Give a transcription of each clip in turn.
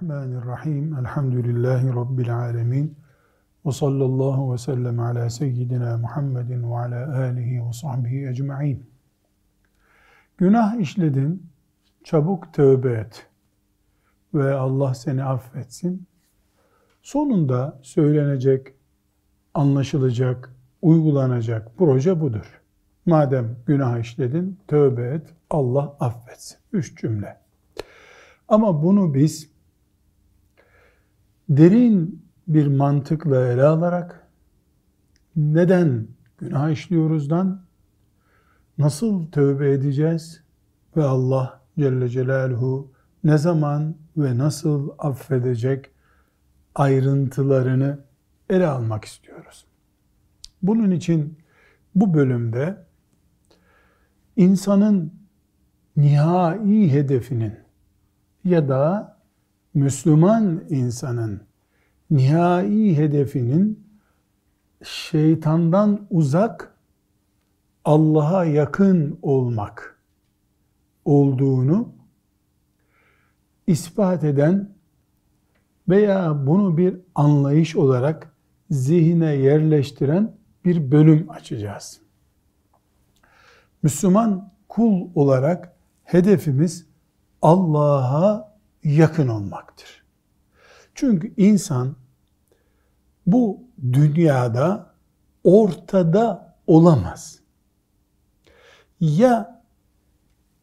Bismillahirrahmanirrahim. Elhamdülillahi Rabbil alemin. Ve sallallahu ve sellem ala seyyidina Muhammedin ve ala alihi ve sahbihi ecma'in. Günah işledin, çabuk tövbe et ve Allah seni affetsin. Sonunda söylenecek, anlaşılacak, uygulanacak proje budur. Madem günah işledin, tövbe et, Allah affetsin. Üç cümle. Ama bunu biz derin bir mantıkla ele alarak neden günah işliyoruzdan nasıl tövbe edeceğiz ve Allah Celle Celaluhu ne zaman ve nasıl affedecek ayrıntılarını ele almak istiyoruz. Bunun için bu bölümde insanın nihai hedefinin ya da Müslüman insanın nihai hedefinin şeytandan uzak Allah'a yakın olmak olduğunu ispat eden veya bunu bir anlayış olarak zihine yerleştiren bir bölüm açacağız. Müslüman kul olarak hedefimiz Allah'a yakın olmaktır. Çünkü insan bu dünyada ortada olamaz. Ya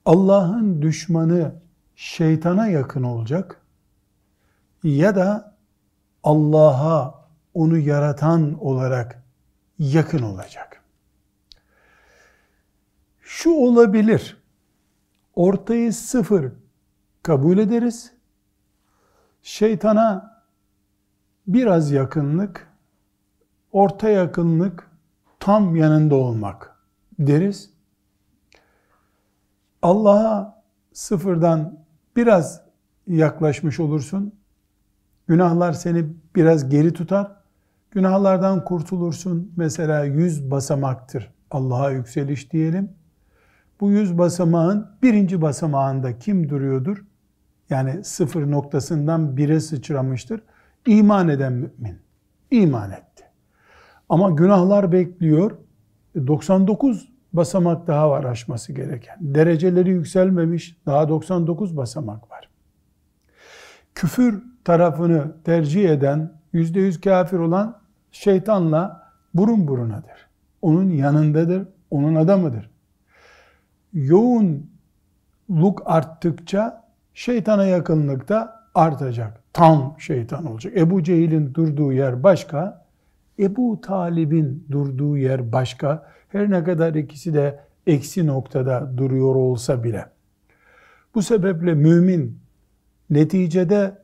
Allah'ın düşmanı şeytana yakın olacak ya da Allah'a onu yaratan olarak yakın olacak. Şu olabilir. Ortayı sıfır kabul ederiz. Şeytana biraz yakınlık, orta yakınlık, tam yanında olmak deriz. Allah'a sıfırdan biraz yaklaşmış olursun. Günahlar seni biraz geri tutar. Günahlardan kurtulursun. Mesela yüz basamaktır Allah'a yükseliş diyelim. Bu yüz basamağın birinci basamağında kim duruyordur? Yani sıfır noktasından bire sıçramıştır. İman eden mümin. İman etti. Ama günahlar bekliyor. 99 e, basamak daha var aşması gereken. Dereceleri yükselmemiş. Daha 99 basamak var. Küfür tarafını tercih eden, yüzde yüz kafir olan şeytanla burun burunadır. Onun yanındadır, onun adamıdır. Yoğunluk arttıkça şeytana yakınlık da artacak. Tam şeytan olacak. Ebu Cehil'in durduğu yer başka, Ebu Talib'in durduğu yer başka. Her ne kadar ikisi de eksi noktada duruyor olsa bile. Bu sebeple mümin neticede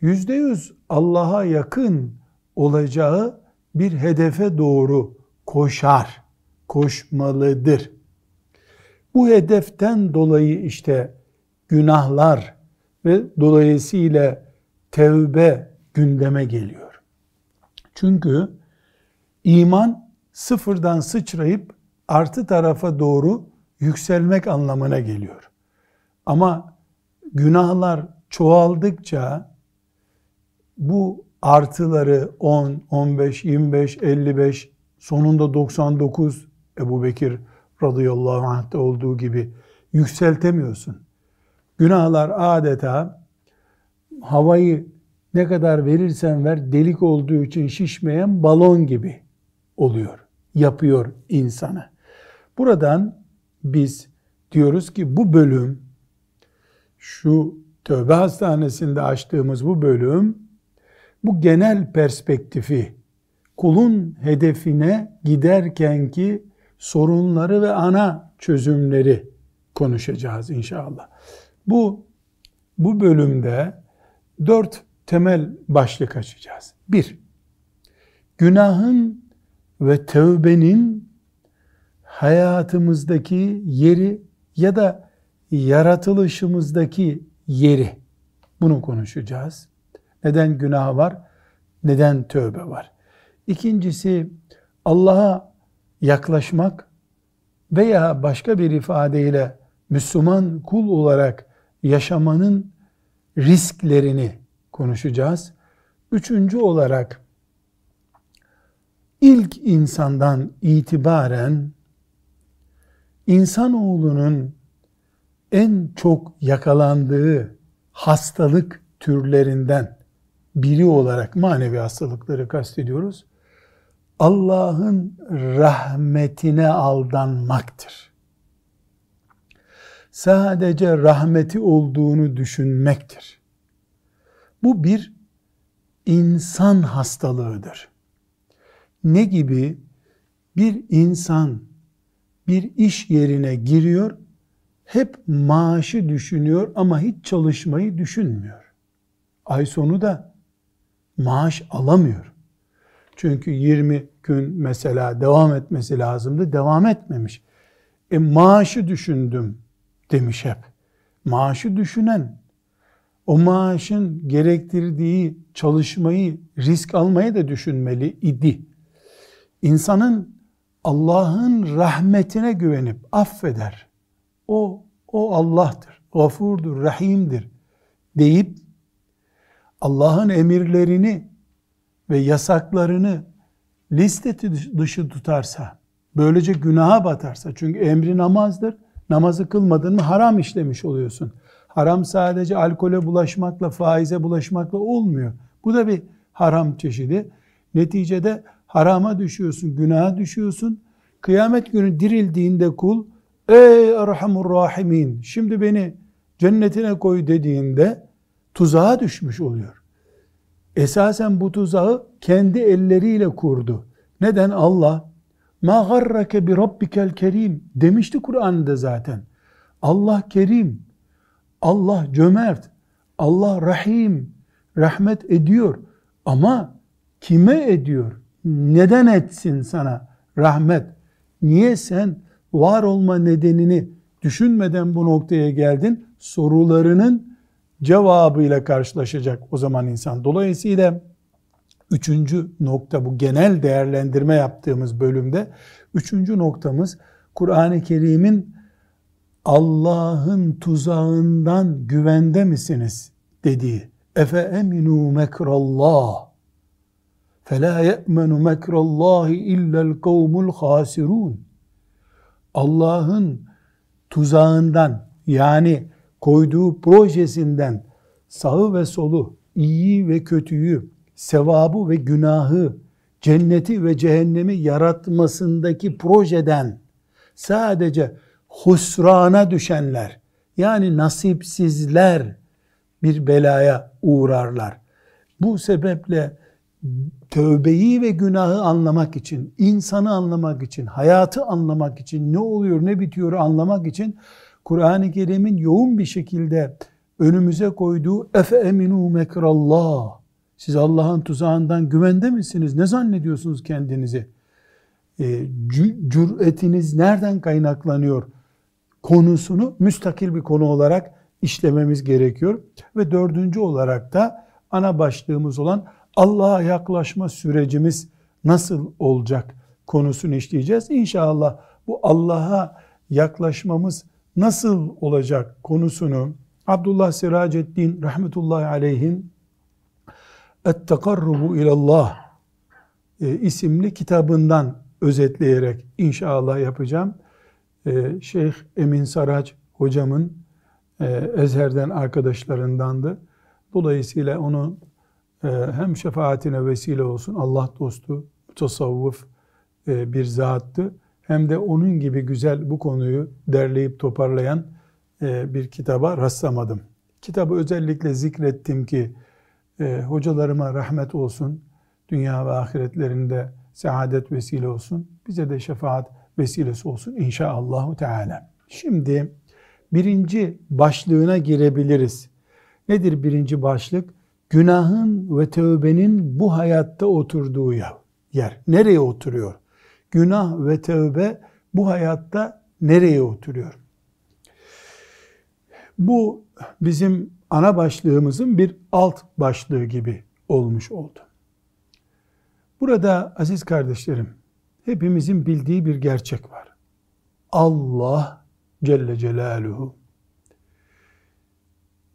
yüzde yüz Allah'a yakın olacağı bir hedefe doğru koşar, koşmalıdır. Bu hedeften dolayı işte günahlar ve dolayısıyla tevbe gündeme geliyor. Çünkü iman sıfırdan sıçrayıp artı tarafa doğru yükselmek anlamına geliyor. Ama günahlar çoğaldıkça bu artıları 10, 15, 25, 55 sonunda 99 Ebu Bekir radıyallahu anh'ta olduğu gibi yükseltemiyorsun. Günahlar adeta havayı ne kadar verirsen ver delik olduğu için şişmeyen balon gibi oluyor. Yapıyor insanı. Buradan biz diyoruz ki bu bölüm şu tövbe hastanesinde açtığımız bu bölüm bu genel perspektifi kulun hedefine giderken ki sorunları ve ana çözümleri konuşacağız inşallah. Bu bu bölümde dört temel başlık açacağız. Bir, günahın ve tövbenin hayatımızdaki yeri ya da yaratılışımızdaki yeri. Bunu konuşacağız. Neden günah var? Neden tövbe var? İkincisi Allah'a yaklaşmak veya başka bir ifadeyle Müslüman kul olarak yaşamanın risklerini konuşacağız. Üçüncü olarak ilk insandan itibaren insanoğlunun en çok yakalandığı hastalık türlerinden biri olarak manevi hastalıkları kastediyoruz. Allah'ın rahmetine aldanmaktır. Sadece rahmeti olduğunu düşünmektir. Bu bir insan hastalığıdır. Ne gibi? Bir insan bir iş yerine giriyor, hep maaşı düşünüyor ama hiç çalışmayı düşünmüyor. Ay sonu da maaş alamıyor. Çünkü 20 gün mesela devam etmesi lazımdı, devam etmemiş. E maaşı düşündüm demiş hep. Maaşı düşünen, o maaşın gerektirdiği çalışmayı, risk almayı da düşünmeli idi. İnsanın Allah'ın rahmetine güvenip affeder. O, o Allah'tır, gafurdur, rahimdir deyip Allah'ın emirlerini ve yasaklarını liste dışı tutarsa, böylece günaha batarsa, çünkü emri namazdır, namazı kılmadın mı haram işlemiş oluyorsun. Haram sadece alkole bulaşmakla, faize bulaşmakla olmuyor. Bu da bir haram çeşidi. Neticede harama düşüyorsun, günaha düşüyorsun. Kıyamet günü dirildiğinde kul, ey Erhamur Rahimin, şimdi beni cennetine koy dediğinde tuzağa düşmüş oluyor. Esasen bu tuzağı kendi elleriyle kurdu. Neden? Allah garrake bi rabbikel kerim demişti Kur'an'da zaten. Allah kerim, Allah cömert, Allah rahim, rahmet ediyor. Ama kime ediyor? Neden etsin sana rahmet? Niye sen var olma nedenini düşünmeden bu noktaya geldin? Sorularının cevabıyla karşılaşacak o zaman insan. Dolayısıyla üçüncü nokta bu genel değerlendirme yaptığımız bölümde üçüncü noktamız Kur'an-ı Kerim'in Allah'ın tuzağından güvende misiniz dediği. Efe eminu mekrallah فَلَا يَأْمَنُ مَكْرَ اللّٰهِ اِلَّا الْقَوْمُ الْخَاسِرُونَ Allah'ın tuzağından yani koyduğu projesinden sağı ve solu, iyi ve kötüyü, sevabı ve günahı, cenneti ve cehennemi yaratmasındaki projeden sadece husrana düşenler, yani nasipsizler bir belaya uğrarlar. Bu sebeple tövbeyi ve günahı anlamak için, insanı anlamak için, hayatı anlamak için, ne oluyor ne bitiyor anlamak için Kur'an-ı Kerim'in yoğun bir şekilde önümüze koyduğu efe eminu mekrallah siz Allah'ın tuzağından güvende misiniz? Ne zannediyorsunuz kendinizi? E, cüretiniz nereden kaynaklanıyor? Konusunu müstakil bir konu olarak işlememiz gerekiyor. Ve dördüncü olarak da ana başlığımız olan Allah'a yaklaşma sürecimiz nasıl olacak konusunu işleyeceğiz. İnşallah bu Allah'a yaklaşmamız nasıl olacak konusunu Abdullah Siraceddin rahmetullahi aleyhin Et-Tekarrubu ilallah e, isimli kitabından özetleyerek inşallah yapacağım. E, Şeyh Emin Saraç hocamın e, Ezher'den arkadaşlarındandı. Dolayısıyla onu e, hem şefaatine vesile olsun Allah dostu, tasavvuf bir zattı. Hem de onun gibi güzel bu konuyu derleyip toparlayan bir kitaba rastlamadım. Kitabı özellikle zikrettim ki e, hocalarıma rahmet olsun, dünya ve ahiretlerinde saadet vesile olsun, bize de şefaat vesilesi olsun inşallah Teala. Şimdi birinci başlığına girebiliriz. Nedir birinci başlık? Günahın ve tövbenin bu hayatta oturduğu yer. Nereye oturuyor? Günah ve tövbe bu hayatta nereye oturuyor? Bu bizim ana başlığımızın bir alt başlığı gibi olmuş oldu. Burada aziz kardeşlerim, hepimizin bildiği bir gerçek var. Allah Celle Celaluhu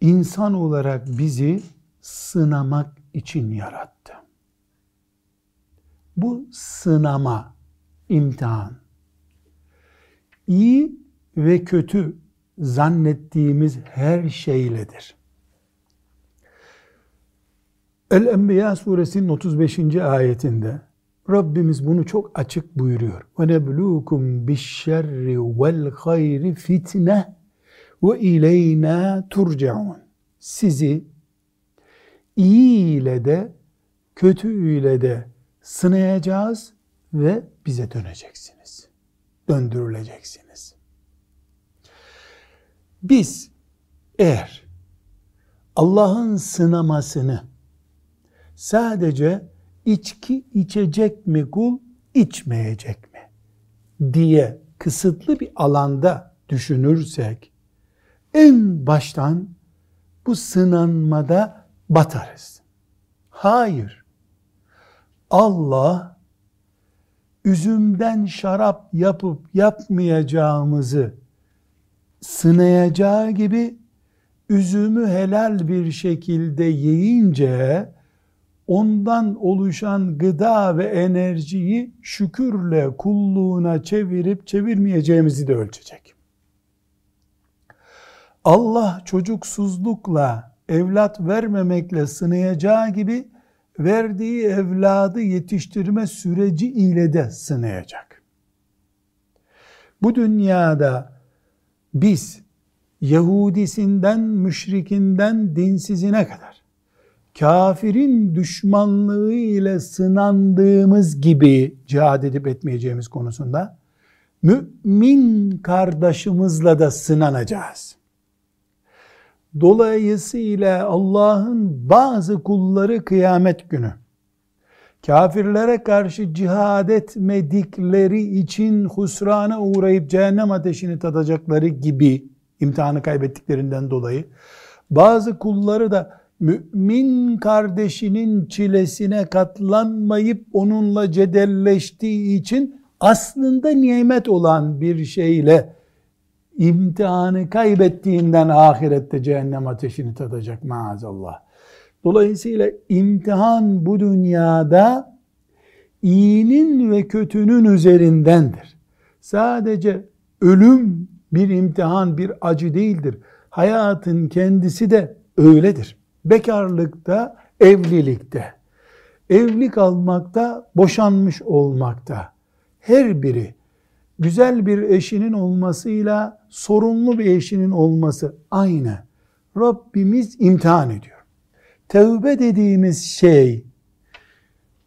insan olarak bizi sınamak için yarattı. Bu sınama, imtihan. İyi ve kötü zannettiğimiz her şeyledir. El-Enbiya suresinin 35. ayetinde Rabbimiz bunu çok açık buyuruyor. Vel hayri fitne ve ileyna turcaun. Sizi iyi ile de kötü ile de sınayacağız ve bize döneceksiniz. Döndürüleceksiniz. Biz eğer Allah'ın sınamasını sadece içki içecek mi kul, içmeyecek mi diye kısıtlı bir alanda düşünürsek en baştan bu sınanmada batarız. Hayır. Allah üzümden şarap yapıp yapmayacağımızı sınayacağı gibi üzümü helal bir şekilde yiyince ondan oluşan gıda ve enerjiyi şükürle kulluğuna çevirip çevirmeyeceğimizi de ölçecek. Allah çocuksuzlukla, evlat vermemekle sınayacağı gibi verdiği evladı yetiştirme süreci ile de sınayacak. Bu dünyada biz Yahudisinden, müşrikinden, dinsizine kadar kafirin düşmanlığı ile sınandığımız gibi cihad edip etmeyeceğimiz konusunda mümin kardeşimizle de sınanacağız. Dolayısıyla Allah'ın bazı kulları kıyamet günü kafirlere karşı cihad etmedikleri için husrana uğrayıp cehennem ateşini tadacakları gibi imtihanı kaybettiklerinden dolayı bazı kulları da mümin kardeşinin çilesine katlanmayıp onunla cedelleştiği için aslında nimet olan bir şeyle imtihanı kaybettiğinden ahirette cehennem ateşini tadacak maazallah. Dolayısıyla imtihan bu dünyada iyinin ve kötünün üzerindendir. Sadece ölüm bir imtihan, bir acı değildir. Hayatın kendisi de öyledir. Bekarlıkta, evlilikte, evlilik almakta, boşanmış olmakta her biri güzel bir eşinin olmasıyla sorunlu bir eşinin olması aynı. Rabbimiz imtihan ediyor. Tevbe dediğimiz şey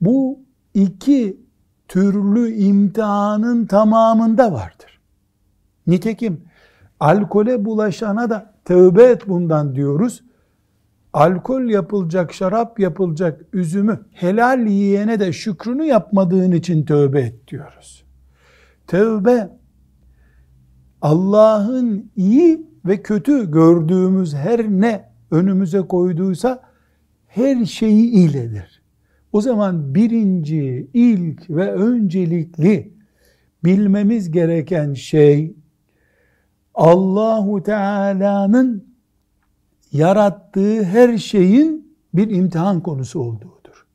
bu iki türlü imtihanın tamamında vardır. Nitekim alkole bulaşana da tövbe et bundan diyoruz. Alkol yapılacak, şarap yapılacak üzümü helal yiyene de şükrünü yapmadığın için tövbe et diyoruz. Tövbe Allah'ın iyi ve kötü gördüğümüz her ne önümüze koyduysa her şeyi iledir. O zaman birinci, ilk ve öncelikli bilmemiz gereken şey Allahu Teala'nın yarattığı her şeyin bir imtihan konusu olduğudur.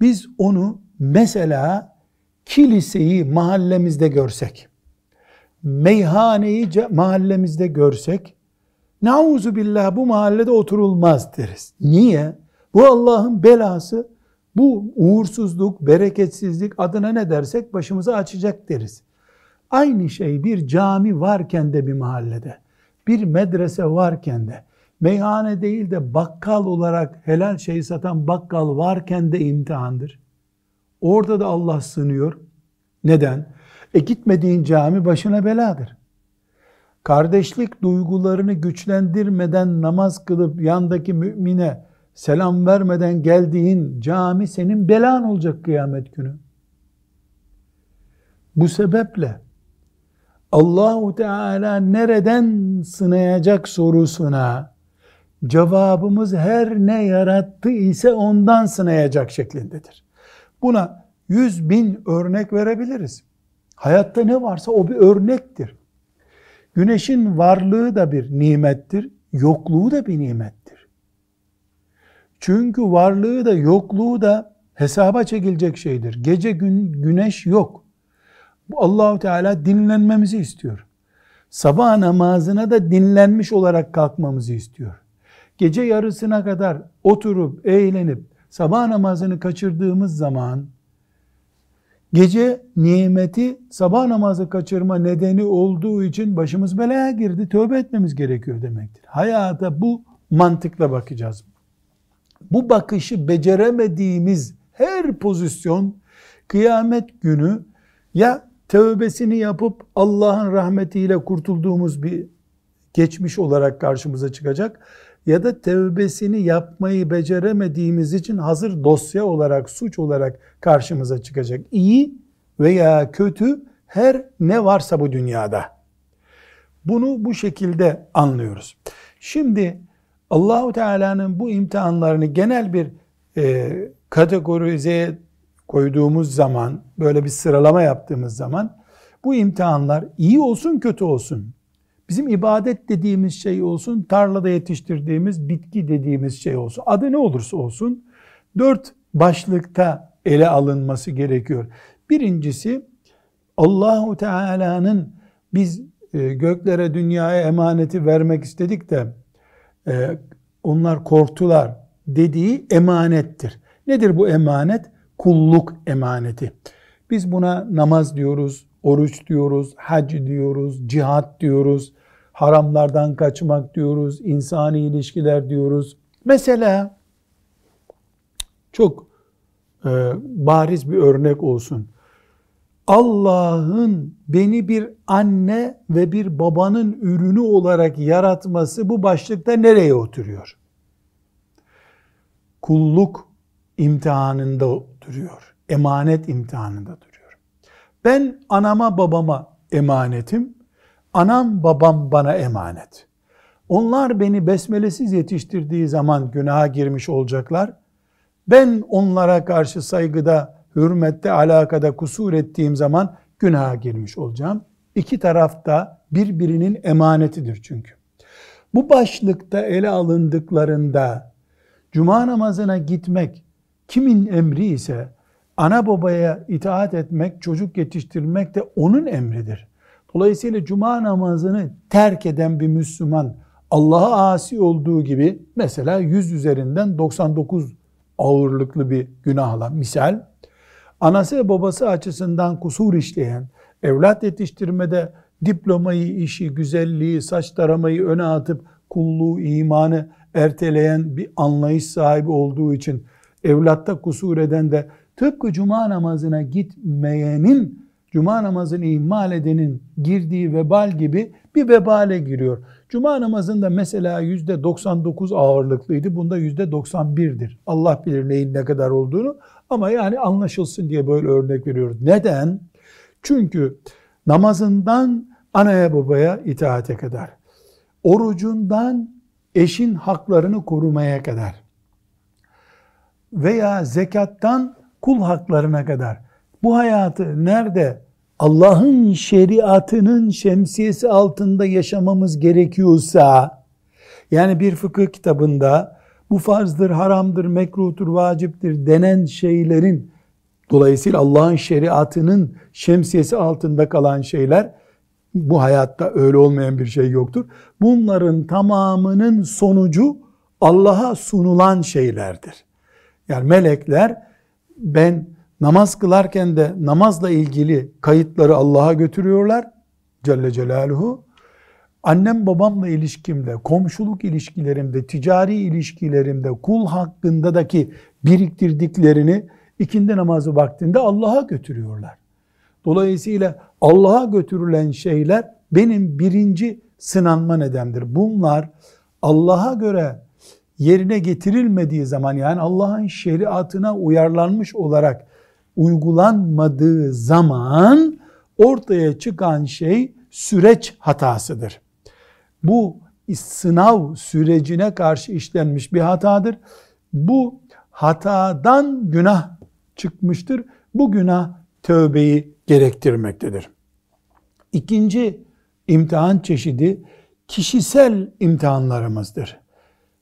Biz onu mesela kiliseyi mahallemizde görsek, meyhaneyi mahallemizde görsek, nauzu billah bu mahallede oturulmaz deriz. Niye? Bu Allah'ın belası, bu uğursuzluk, bereketsizlik adına ne dersek başımıza açacak deriz. Aynı şey bir cami varken de bir mahallede, bir medrese varken de, meyhane değil de bakkal olarak helal şey satan bakkal varken de imtihandır. Orada da Allah sınıyor. Neden? E gitmediğin cami başına beladır. Kardeşlik duygularını güçlendirmeden namaz kılıp yandaki mümine selam vermeden geldiğin cami senin belan olacak kıyamet günü. Bu sebeple Allahu Teala nereden sınayacak sorusuna cevabımız her ne yarattı ise ondan sınayacak şeklindedir. Buna yüz bin örnek verebiliriz. Hayatta ne varsa o bir örnektir. Güneşin varlığı da bir nimettir. yokluğu da bir nimettir. Çünkü varlığı da yokluğu da hesaba çekilecek şeydir. Gece gün güneş yok. Allahu Teala dinlenmemizi istiyor. Sabah namazına da dinlenmiş olarak kalkmamızı istiyor. Gece yarısına kadar oturup eğlenip sabah namazını kaçırdığımız zaman gece nimeti sabah namazı kaçırma nedeni olduğu için başımız belaya girdi. Tövbe etmemiz gerekiyor demektir. Hayata bu mantıkla bakacağız. Bu bakışı beceremediğimiz her pozisyon kıyamet günü ya tövbesini yapıp Allah'ın rahmetiyle kurtulduğumuz bir geçmiş olarak karşımıza çıkacak ya da tevbesini yapmayı beceremediğimiz için hazır dosya olarak, suç olarak karşımıza çıkacak. İyi veya kötü her ne varsa bu dünyada. Bunu bu şekilde anlıyoruz. Şimdi Allahu Teala'nın bu imtihanlarını genel bir e, kategorizeye koyduğumuz zaman, böyle bir sıralama yaptığımız zaman bu imtihanlar iyi olsun kötü olsun Bizim ibadet dediğimiz şey olsun, tarlada yetiştirdiğimiz bitki dediğimiz şey olsun. Adı ne olursa olsun dört başlıkta ele alınması gerekiyor. Birincisi Allahu Teala'nın biz e, göklere dünyaya emaneti vermek istedik de e, onlar korktular dediği emanettir. Nedir bu emanet? Kulluk emaneti. Biz buna namaz diyoruz, oruç diyoruz, hac diyoruz, cihat diyoruz, haramlardan kaçmak diyoruz, insani ilişkiler diyoruz. Mesela çok e, bariz bir örnek olsun. Allah'ın beni bir anne ve bir babanın ürünü olarak yaratması bu başlıkta nereye oturuyor? Kulluk imtihanında oturuyor. Emanet imtihanında duruyor. Ben anama babama emanetim. Anam babam bana emanet. Onlar beni besmelesiz yetiştirdiği zaman günaha girmiş olacaklar. Ben onlara karşı saygıda, hürmette, alakada kusur ettiğim zaman günaha girmiş olacağım. İki tarafta birbirinin emanetidir çünkü. Bu başlıkta ele alındıklarında cuma namazına gitmek kimin emri ise ana babaya itaat etmek, çocuk yetiştirmek de onun emridir. Dolayısıyla cuma namazını terk eden bir Müslüman Allah'a asi olduğu gibi mesela 100 üzerinden 99 ağırlıklı bir günahla misal anası ve babası açısından kusur işleyen, evlat yetiştirmede diplomayı, işi, güzelliği, saç taramayı öne atıp kulluğu, imanı erteleyen bir anlayış sahibi olduğu için evlatta kusur eden de tıpkı cuma namazına gitmeyenin cuma namazını ihmal edenin girdiği vebal gibi bir vebale giriyor. Cuma namazında mesela yüzde 99 ağırlıklıydı. Bunda yüzde 91'dir. Allah bilir neyin ne kadar olduğunu. Ama yani anlaşılsın diye böyle örnek veriyoruz. Neden? Çünkü namazından anaya babaya itaate kadar, orucundan eşin haklarını korumaya kadar veya zekattan kul haklarına kadar bu hayatı nerede Allah'ın şeriatının şemsiyesi altında yaşamamız gerekiyorsa yani bir fıkıh kitabında bu farzdır, haramdır, mekruhtur, vaciptir denen şeylerin dolayısıyla Allah'ın şeriatının şemsiyesi altında kalan şeyler bu hayatta öyle olmayan bir şey yoktur. Bunların tamamının sonucu Allah'a sunulan şeylerdir. Yani melekler ben namaz kılarken de namazla ilgili kayıtları Allah'a götürüyorlar. Celle Celaluhu. Annem babamla ilişkimde, komşuluk ilişkilerimde, ticari ilişkilerimde, kul hakkındaki biriktirdiklerini ikindi namazı vaktinde Allah'a götürüyorlar. Dolayısıyla Allah'a götürülen şeyler benim birinci sınanma nedendir. Bunlar Allah'a göre yerine getirilmediği zaman yani Allah'ın şeriatına uyarlanmış olarak uygulanmadığı zaman ortaya çıkan şey süreç hatasıdır. Bu sınav sürecine karşı işlenmiş bir hatadır. Bu hatadan günah çıkmıştır. Bu günah tövbeyi gerektirmektedir. İkinci imtihan çeşidi kişisel imtihanlarımızdır.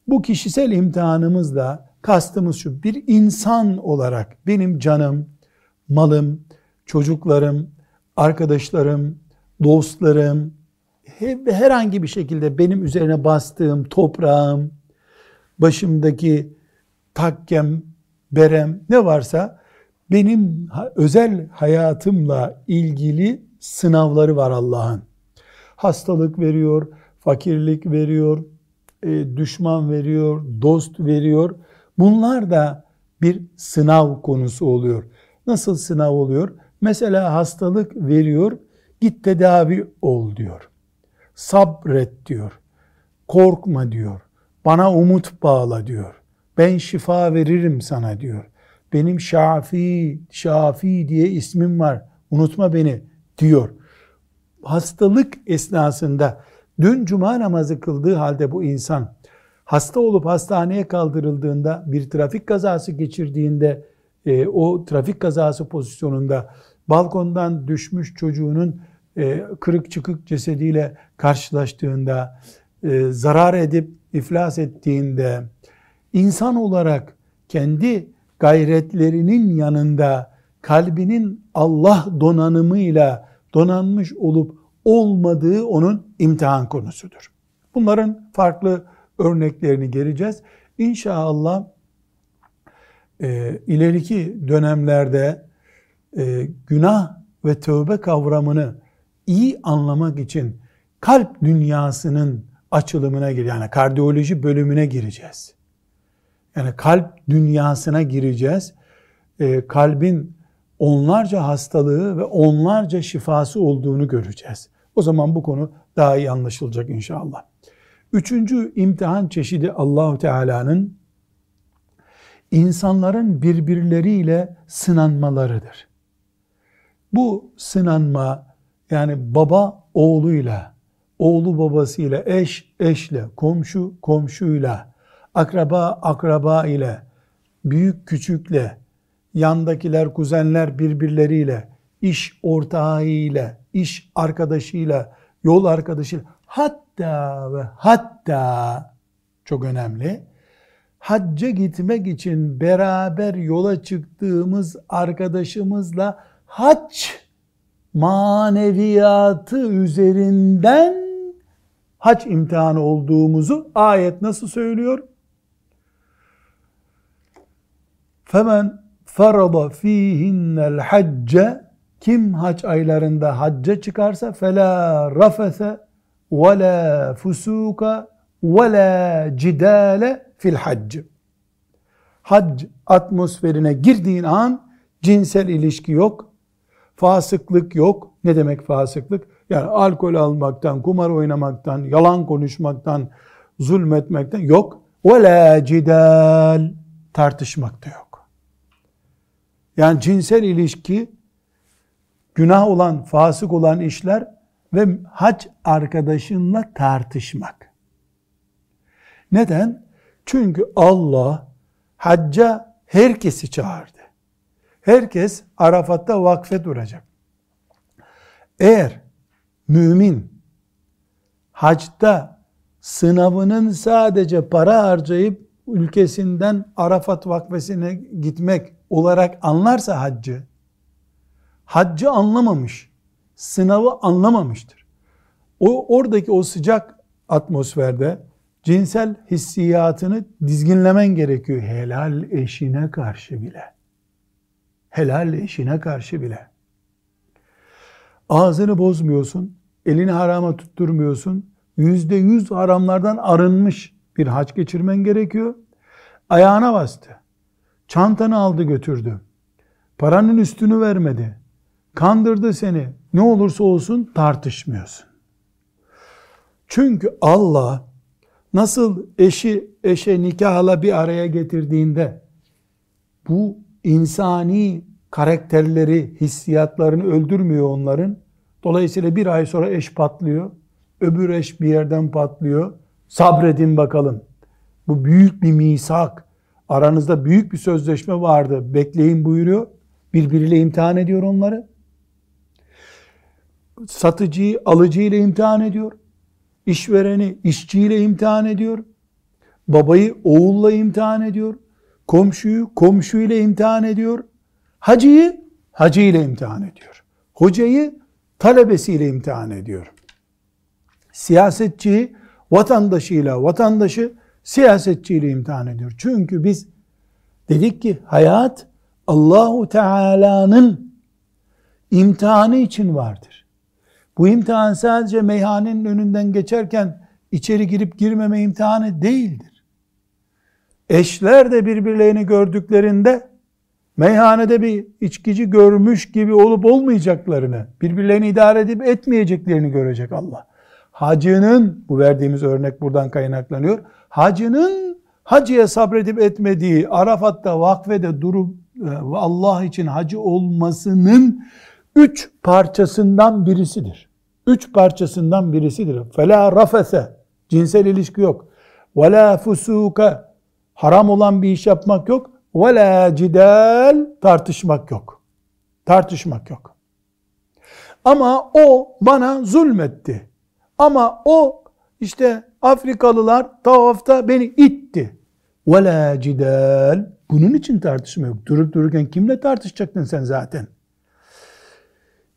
Bu kişisel imtihanımızla kastımız şu, bir insan olarak benim canım, malım, çocuklarım, arkadaşlarım, dostlarım, herhangi bir şekilde benim üzerine bastığım toprağım, başımdaki takkem, berem ne varsa benim özel hayatımla ilgili sınavları var Allah'ın. Hastalık veriyor, fakirlik veriyor, e, düşman veriyor, dost veriyor. Bunlar da bir sınav konusu oluyor. Nasıl sınav oluyor? Mesela hastalık veriyor, git tedavi ol diyor. Sabret diyor. Korkma diyor. Bana umut bağla diyor. Ben şifa veririm sana diyor. Benim Şafi, Şafi diye ismim var. Unutma beni diyor. Hastalık esnasında dün cuma namazı kıldığı halde bu insan hasta olup hastaneye kaldırıldığında bir trafik kazası geçirdiğinde e, o trafik kazası pozisyonunda balkondan düşmüş çocuğunun e, kırık çıkık cesediyle karşılaştığında e, zarar edip iflas ettiğinde insan olarak kendi gayretlerinin yanında kalbinin Allah donanımıyla donanmış olup olmadığı onun imtihan konusudur. Bunların farklı örneklerini göreceğiz. İnşallah e, ileriki dönemlerde e, günah ve tövbe kavramını iyi anlamak için kalp dünyasının açılımına gir yani kardiyoloji bölümüne gireceğiz. Yani kalp dünyasına gireceğiz. E, kalbin onlarca hastalığı ve onlarca şifası olduğunu göreceğiz. O zaman bu konu daha iyi anlaşılacak inşallah. Üçüncü imtihan çeşidi Allahu Teala'nın insanların birbirleriyle sınanmalarıdır. Bu sınanma yani baba oğluyla, oğlu babasıyla, eş eşle, komşu komşuyla, akraba akraba ile, büyük küçükle, yandakiler kuzenler birbirleriyle, iş ortağıyla, iş arkadaşıyla, yol arkadaşıyla, hatta ve hatta çok önemli, hacca gitmek için beraber yola çıktığımız arkadaşımızla hac maneviyatı üzerinden hac imtihanı olduğumuzu ayet nasıl söylüyor? Femen farada fihinnel hacce kim hac aylarında hacca çıkarsa fela rafese ve la fusuka ve la cidale fil hac. Hac atmosferine girdiğin an cinsel ilişki yok, fasıklık yok. Ne demek fasıklık? Yani alkol almaktan, kumar oynamaktan, yalan konuşmaktan, zulmetmekten yok. Ve la cidal tartışmak da yok. Yani cinsel ilişki günah olan, fasık olan işler ve hac arkadaşınla tartışmak. Neden? Çünkü Allah hacca herkesi çağırdı. Herkes Arafat'ta vakfe duracak. Eğer mümin hacda sınavının sadece para harcayıp ülkesinden Arafat vakfesine gitmek olarak anlarsa haccı, haccı anlamamış, sınavı anlamamıştır. O oradaki o sıcak atmosferde cinsel hissiyatını dizginlemen gerekiyor helal eşine karşı bile. Helal eşine karşı bile. Ağzını bozmuyorsun, elini harama tutturmuyorsun, yüzde yüz haramlardan arınmış bir hac geçirmen gerekiyor. Ayağına bastı. Çantanı aldı götürdü. Paranın üstünü vermedi. Kandırdı seni. Ne olursa olsun tartışmıyorsun. Çünkü Allah nasıl eşi eşe nikahla bir araya getirdiğinde bu insani karakterleri, hissiyatlarını öldürmüyor onların. Dolayısıyla bir ay sonra eş patlıyor. Öbür eş bir yerden patlıyor. Sabredin bakalım. Bu büyük bir misak. Aranızda büyük bir sözleşme vardı. Bekleyin buyuruyor. Birbiriyle imtihan ediyor onları. Satıcıyı alıcıyla imtihan ediyor. İşvereni işçiyle imtihan ediyor. Babayı oğulla imtihan ediyor. Komşuyu komşuyla imtihan ediyor. Hacıyı hacı ile imtihan ediyor. Hocayı talebesiyle imtihan ediyor. Siyasetçiyi vatandaşıyla, vatandaşı siyasetçiyle imtihan ediyor. Çünkü biz dedik ki hayat Allahu Teala'nın imtihanı için vardır. Bu imtihan sadece meyhanenin önünden geçerken içeri girip girmeme imtihanı değildir. Eşler de birbirlerini gördüklerinde meyhanede bir içkici görmüş gibi olup olmayacaklarını, birbirlerini idare edip etmeyeceklerini görecek Allah. Hacının, bu verdiğimiz örnek buradan kaynaklanıyor. Hacının hacıya sabredip etmediği, Arafat'ta vakfede durup e, Allah için hacı olmasının üç parçasından birisidir. Üç parçasından birisidir. Fela rafese, cinsel ilişki yok. La fusuka, haram olan bir iş yapmak yok. La cidal, tartışmak yok. Tartışmak yok. Ama o bana zulmetti. Ama o işte Afrikalılar tavafta beni itti. La cidal. Bunun için tartışma yok. Durup dururken kimle tartışacaktın sen zaten?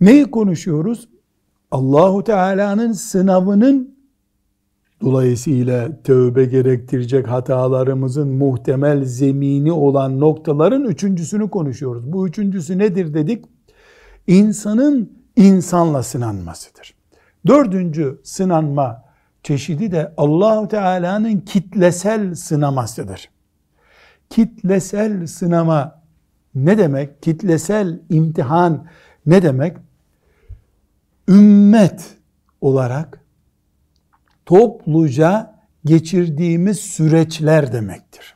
Neyi konuşuyoruz? Allahu Teala'nın sınavının dolayısıyla tövbe gerektirecek hatalarımızın muhtemel zemini olan noktaların üçüncüsünü konuşuyoruz. Bu üçüncüsü nedir dedik? İnsanın insanla sınanmasıdır. Dördüncü sınanma çeşidi de Allahu Teala'nın kitlesel sınamasıdır. Kitlesel sınama ne demek? Kitlesel imtihan ne demek? Ümmet olarak topluca geçirdiğimiz süreçler demektir.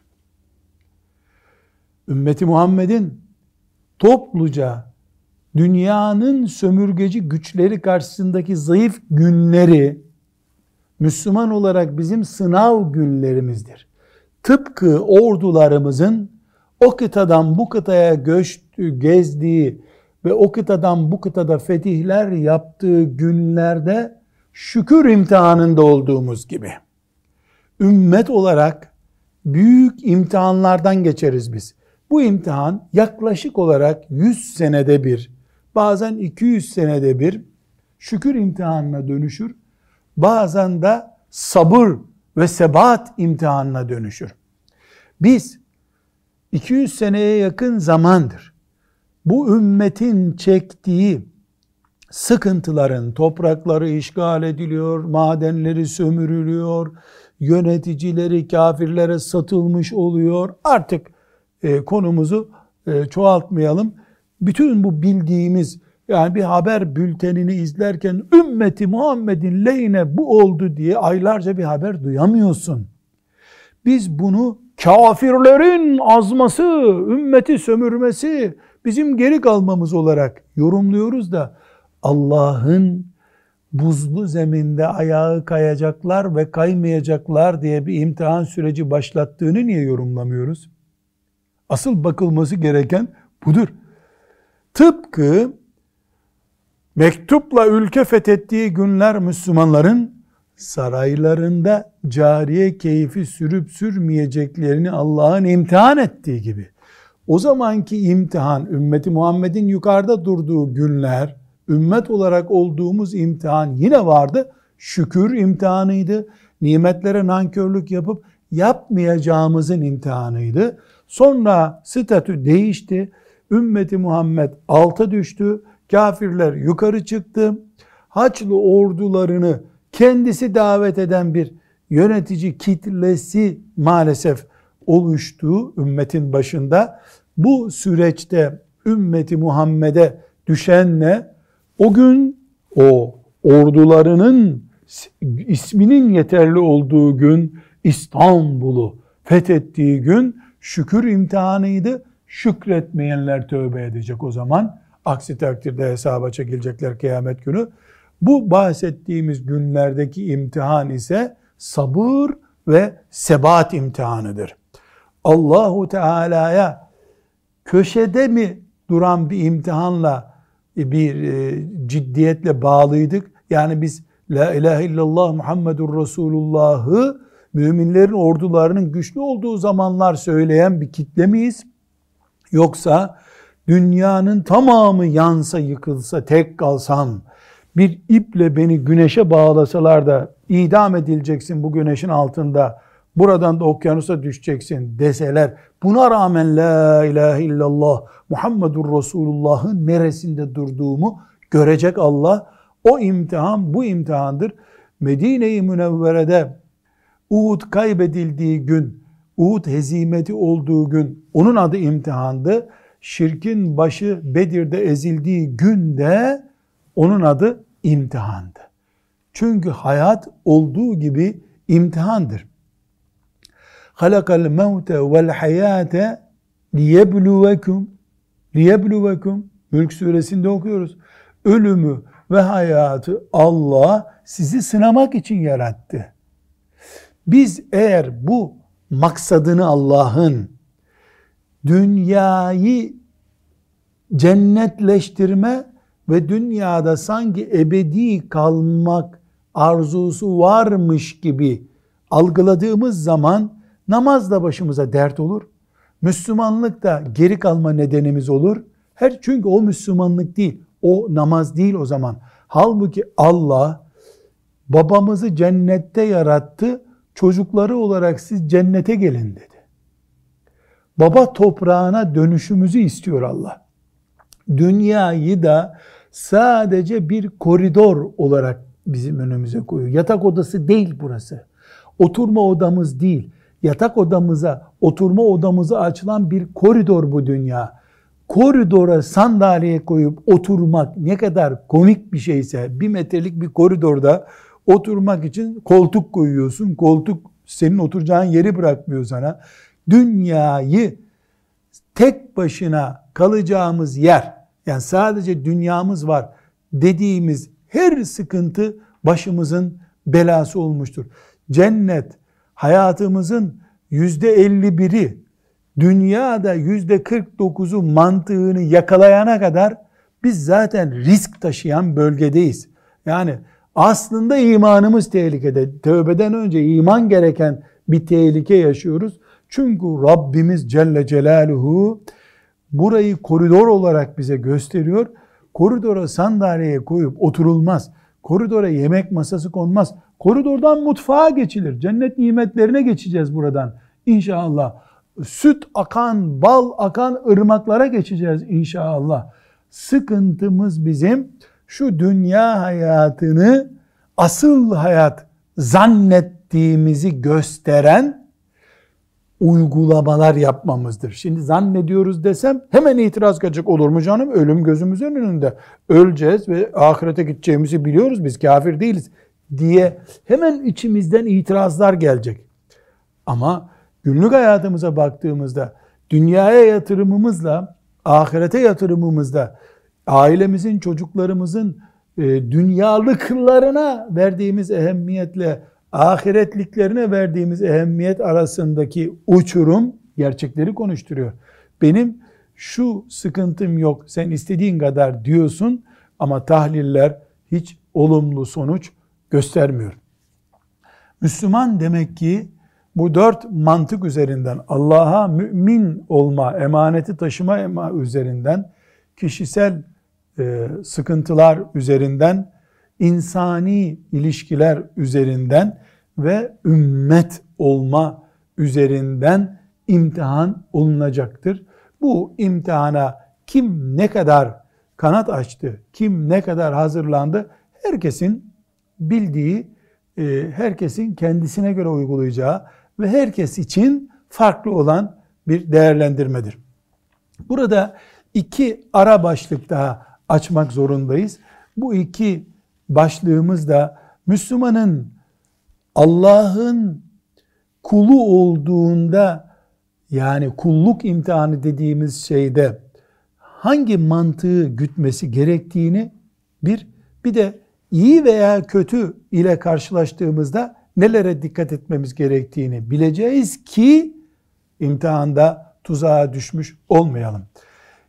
Ümmeti Muhammed'in topluca dünyanın sömürgeci güçleri karşısındaki zayıf günleri Müslüman olarak bizim sınav günlerimizdir. Tıpkı ordularımızın o kıtadan bu kıtaya göçtü, gezdiği ve o kıtadan bu kıtada fetihler yaptığı günlerde şükür imtihanında olduğumuz gibi. Ümmet olarak büyük imtihanlardan geçeriz biz. Bu imtihan yaklaşık olarak 100 senede bir, bazen 200 senede bir şükür imtihanına dönüşür. Bazen de sabır ve sebat imtihanına dönüşür. Biz 200 seneye yakın zamandır bu ümmetin çektiği sıkıntıların toprakları işgal ediliyor, madenleri sömürülüyor, yöneticileri kafirlere satılmış oluyor. Artık e, konumuzu e, çoğaltmayalım. Bütün bu bildiğimiz yani bir haber bültenini izlerken ümmeti Muhammed'in lehine bu oldu diye aylarca bir haber duyamıyorsun. Biz bunu kafirlerin azması, ümmeti sömürmesi, bizim geri kalmamız olarak yorumluyoruz da Allah'ın buzlu zeminde ayağı kayacaklar ve kaymayacaklar diye bir imtihan süreci başlattığını niye yorumlamıyoruz? Asıl bakılması gereken budur. Tıpkı mektupla ülke fethettiği günler Müslümanların saraylarında cariye keyfi sürüp sürmeyeceklerini Allah'ın imtihan ettiği gibi. O zamanki imtihan, ümmeti Muhammed'in yukarıda durduğu günler, ümmet olarak olduğumuz imtihan yine vardı. Şükür imtihanıydı. Nimetlere nankörlük yapıp yapmayacağımızın imtihanıydı. Sonra statü değişti. Ümmeti Muhammed alta düştü. Kafirler yukarı çıktı. Haçlı ordularını kendisi davet eden bir yönetici kitlesi maalesef oluştu ümmetin başında. Bu süreçte ümmeti Muhammed'e düşen ne? O gün o ordularının isminin yeterli olduğu gün İstanbul'u fethettiği gün şükür imtihanıydı. Şükretmeyenler tövbe edecek o zaman. Aksi takdirde hesaba çekilecekler kıyamet günü. Bu bahsettiğimiz günlerdeki imtihan ise sabır ve sebat imtihanıdır. Allahu Teala'ya köşede mi duran bir imtihanla bir e, ciddiyetle bağlıydık? Yani biz La ilahe illallah Muhammedur Resulullah'ı müminlerin ordularının güçlü olduğu zamanlar söyleyen bir kitle miyiz? Yoksa dünyanın tamamı yansa yıkılsa tek kalsam bir iple beni güneşe bağlasalar da idam edileceksin bu güneşin altında buradan da okyanusa düşeceksin deseler buna rağmen la ilahe illallah Muhammedur Resulullah'ın neresinde durduğumu görecek Allah. O imtihan bu imtihandır. Medine-i Münevvere'de Uhud kaybedildiği gün, Uhud hezimeti olduğu gün onun adı imtihandı. Şirkin başı Bedir'de ezildiği günde onun adı imtihandı. Çünkü hayat olduğu gibi imtihandır. Halakal mevte vel hayate liyebluvekum liyebluvekum Mülk suresinde okuyoruz. Ölümü ve hayatı Allah sizi sınamak için yarattı. Biz eğer bu maksadını Allah'ın dünyayı cennetleştirme ve dünyada sanki ebedi kalmak arzusu varmış gibi algıladığımız zaman namaz da başımıza dert olur. Müslümanlık da geri kalma nedenimiz olur. Her çünkü o Müslümanlık değil, o namaz değil o zaman. Halbuki Allah babamızı cennette yarattı, çocukları olarak siz cennete gelin dedi. Baba toprağına dönüşümüzü istiyor Allah. Dünyayı da sadece bir koridor olarak bizim önümüze koyuyor. Yatak odası değil burası. Oturma odamız değil. Yatak odamıza, oturma odamıza açılan bir koridor bu dünya. Koridora sandalye koyup oturmak ne kadar komik bir şeyse bir metrelik bir koridorda oturmak için koltuk koyuyorsun. Koltuk senin oturacağın yeri bırakmıyor sana. Dünyayı tek başına kalacağımız yer yani sadece dünyamız var dediğimiz her sıkıntı başımızın belası olmuştur. Cennet hayatımızın yüzde elli biri dünyada yüzde kırk dokuzu mantığını yakalayana kadar biz zaten risk taşıyan bölgedeyiz. Yani aslında imanımız tehlikede. Tövbeden önce iman gereken bir tehlike yaşıyoruz. Çünkü Rabbimiz Celle Celaluhu burayı koridor olarak bize gösteriyor. Koridora sandalyeye koyup oturulmaz. Koridora yemek masası konmaz. Koridordan mutfağa geçilir. Cennet nimetlerine geçeceğiz buradan. İnşallah. Süt akan, bal akan ırmaklara geçeceğiz inşallah. Sıkıntımız bizim şu dünya hayatını asıl hayat zannettiğimizi gösteren uygulamalar yapmamızdır. Şimdi zannediyoruz desem hemen itiraz gelecek olur mu canım? Ölüm gözümüzün önünde. Öleceğiz ve ahirete gideceğimizi biliyoruz biz kafir değiliz diye hemen içimizden itirazlar gelecek. Ama günlük hayatımıza baktığımızda dünyaya yatırımımızla ahirete yatırımımızda ailemizin, çocuklarımızın e, dünyalıklarına verdiğimiz ehemmiyetle ahiretliklerine verdiğimiz ehemmiyet arasındaki uçurum gerçekleri konuşturuyor. Benim şu sıkıntım yok sen istediğin kadar diyorsun ama tahliller hiç olumlu sonuç göstermiyor. Müslüman demek ki bu dört mantık üzerinden Allah'a mümin olma, emaneti taşıma üzerinden, kişisel e, sıkıntılar üzerinden, insani ilişkiler üzerinden ve ümmet olma üzerinden imtihan olunacaktır. Bu imtihana kim ne kadar kanat açtı, kim ne kadar hazırlandı, herkesin bildiği, e, herkesin kendisine göre uygulayacağı ve herkes için farklı olan bir değerlendirmedir. Burada iki ara başlık daha açmak zorundayız. Bu iki başlığımız da Müslümanın Allah'ın kulu olduğunda yani kulluk imtihanı dediğimiz şeyde hangi mantığı gütmesi gerektiğini bir bir de iyi veya kötü ile karşılaştığımızda nelere dikkat etmemiz gerektiğini bileceğiz ki imtihanda tuzağa düşmüş olmayalım.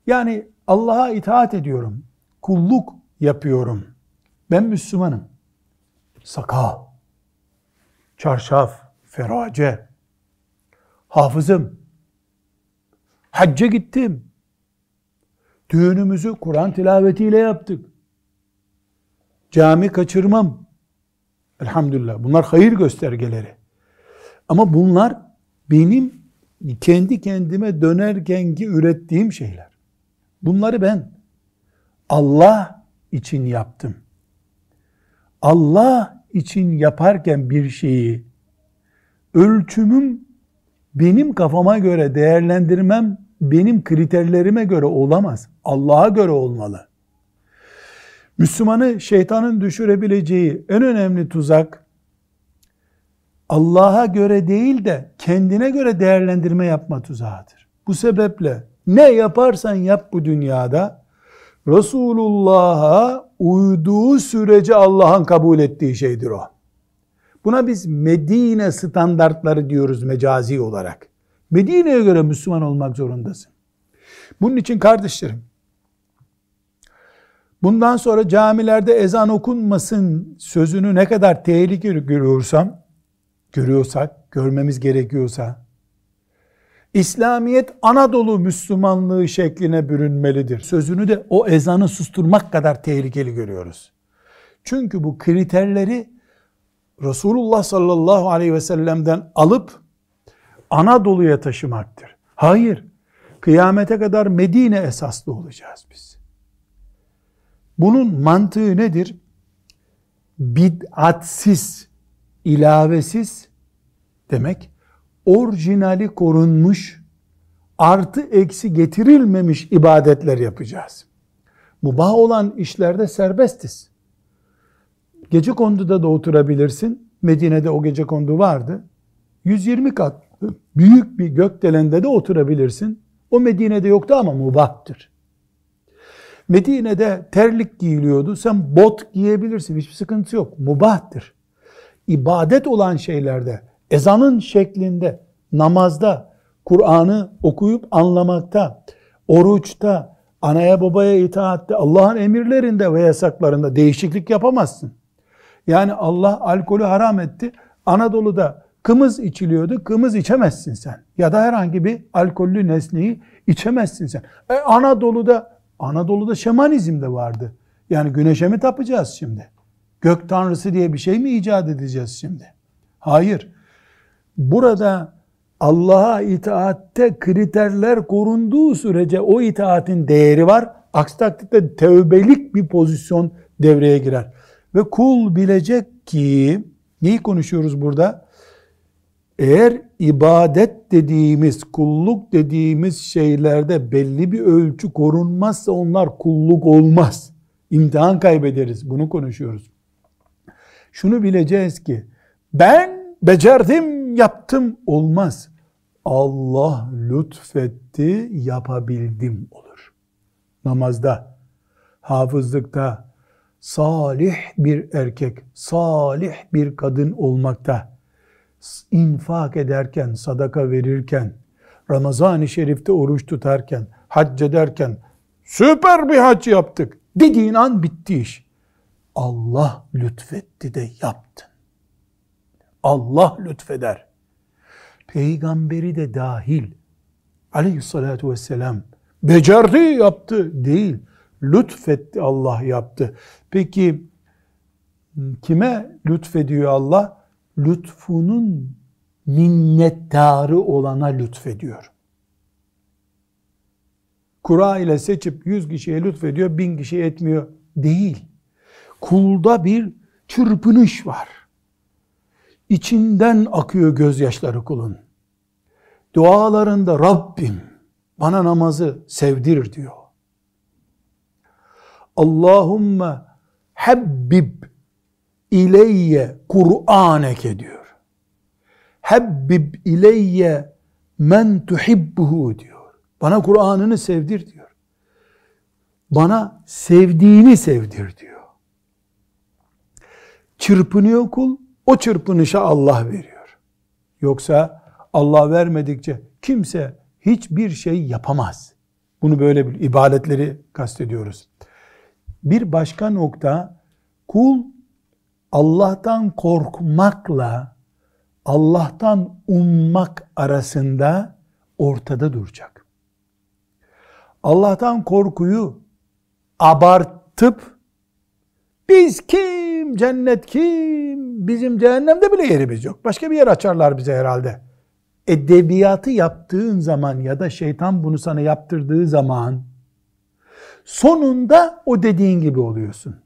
Yani Allah'a itaat ediyorum, kulluk yapıyorum. Ben Müslümanım. sakal, çarşaf, ferace, hafızım, hacca gittim, düğünümüzü Kur'an tilavetiyle yaptık, cami kaçırmam, elhamdülillah bunlar hayır göstergeleri. Ama bunlar benim kendi kendime dönerkenki ürettiğim şeyler. Bunları ben Allah için yaptım. Allah için yaparken bir şeyi ölçümüm benim kafama göre değerlendirmem benim kriterlerime göre olamaz. Allah'a göre olmalı. Müslümanı şeytanın düşürebileceği en önemli tuzak Allah'a göre değil de kendine göre değerlendirme yapma tuzağıdır. Bu sebeple ne yaparsan yap bu dünyada Resulullah'a uyduğu sürece Allah'ın kabul ettiği şeydir o. Buna biz Medine standartları diyoruz mecazi olarak. Medine'ye göre Müslüman olmak zorundasın. Bunun için kardeşlerim, bundan sonra camilerde ezan okunmasın sözünü ne kadar tehlikeli görüyorsam, görüyorsak, görmemiz gerekiyorsa, İslamiyet Anadolu Müslümanlığı şekline bürünmelidir. Sözünü de o ezanı susturmak kadar tehlikeli görüyoruz. Çünkü bu kriterleri Resulullah sallallahu aleyhi ve sellem'den alıp Anadolu'ya taşımaktır. Hayır, kıyamete kadar Medine esaslı olacağız biz. Bunun mantığı nedir? Bid'atsiz, ilavesiz demek, orijinali korunmuş, artı eksi getirilmemiş ibadetler yapacağız. Mubah olan işlerde serbestiz. Gece konduda da oturabilirsin. Medine'de o gece kondu vardı. 120 kat büyük bir gökdelende de oturabilirsin. O Medine'de yoktu ama mubahtır. Medine'de terlik giyiliyordu. Sen bot giyebilirsin. Hiçbir sıkıntı yok. Mubahtır. İbadet olan şeylerde ezanın şeklinde namazda, Kur'an'ı okuyup anlamakta, oruçta, anaya babaya itaatte, Allah'ın emirlerinde ve yasaklarında değişiklik yapamazsın. Yani Allah alkolü haram etti. Anadolu'da kımız içiliyordu. Kımız içemezsin sen. Ya da herhangi bir alkollü nesneyi içemezsin sen. E Anadolu'da Anadolu'da şamanizm de vardı. Yani güneşe mi tapacağız şimdi? Gök tanrısı diye bir şey mi icat edeceğiz şimdi? Hayır. Burada Allah'a itaatte kriterler korunduğu sürece o itaatin değeri var. Aksi takdirde tevbelik bir pozisyon devreye girer. Ve kul bilecek ki, neyi konuşuyoruz burada? Eğer ibadet dediğimiz, kulluk dediğimiz şeylerde belli bir ölçü korunmazsa onlar kulluk olmaz. İmtihan kaybederiz. Bunu konuşuyoruz. Şunu bileceğiz ki, ben becerdim, yaptım olmaz. Allah lütfetti, yapabildim olur. Namazda, hafızlıkta, salih bir erkek, salih bir kadın olmakta, infak ederken, sadaka verirken, Ramazan-ı Şerif'te oruç tutarken, hac ederken, süper bir hac yaptık dediğin an bitti iş. Allah lütfetti de yaptın. Allah lütfeder. Peygamberi de dahil aleyhissalatu vesselam becerdi yaptı değil. Lütfetti Allah yaptı. Peki kime lütfediyor Allah? Lütfunun minnettarı olana lütfediyor. Kura ile seçip yüz kişiye lütfediyor, bin kişiye etmiyor. Değil. Kulda bir çırpınış var. İçinden akıyor gözyaşları kulun. Dualarında Rabbim bana namazı sevdir diyor. Allahümme habbib ileyye Kur'aneke diyor. Habbib ileyye men tuhibbuhu diyor. Bana Kur'an'ını sevdir diyor. Bana sevdiğini sevdir diyor. Çırpınıyor kul, o çırpınışa Allah veriyor. Yoksa Allah vermedikçe kimse hiçbir şey yapamaz. Bunu böyle bir ibadetleri kastediyoruz. Bir başka nokta kul Allah'tan korkmakla Allah'tan ummak arasında ortada duracak. Allah'tan korkuyu abartıp biz kim, cennet kim, bizim cehennemde bile yerimiz yok. Başka bir yer açarlar bize herhalde. Edebiyatı yaptığın zaman ya da şeytan bunu sana yaptırdığı zaman sonunda o dediğin gibi oluyorsun.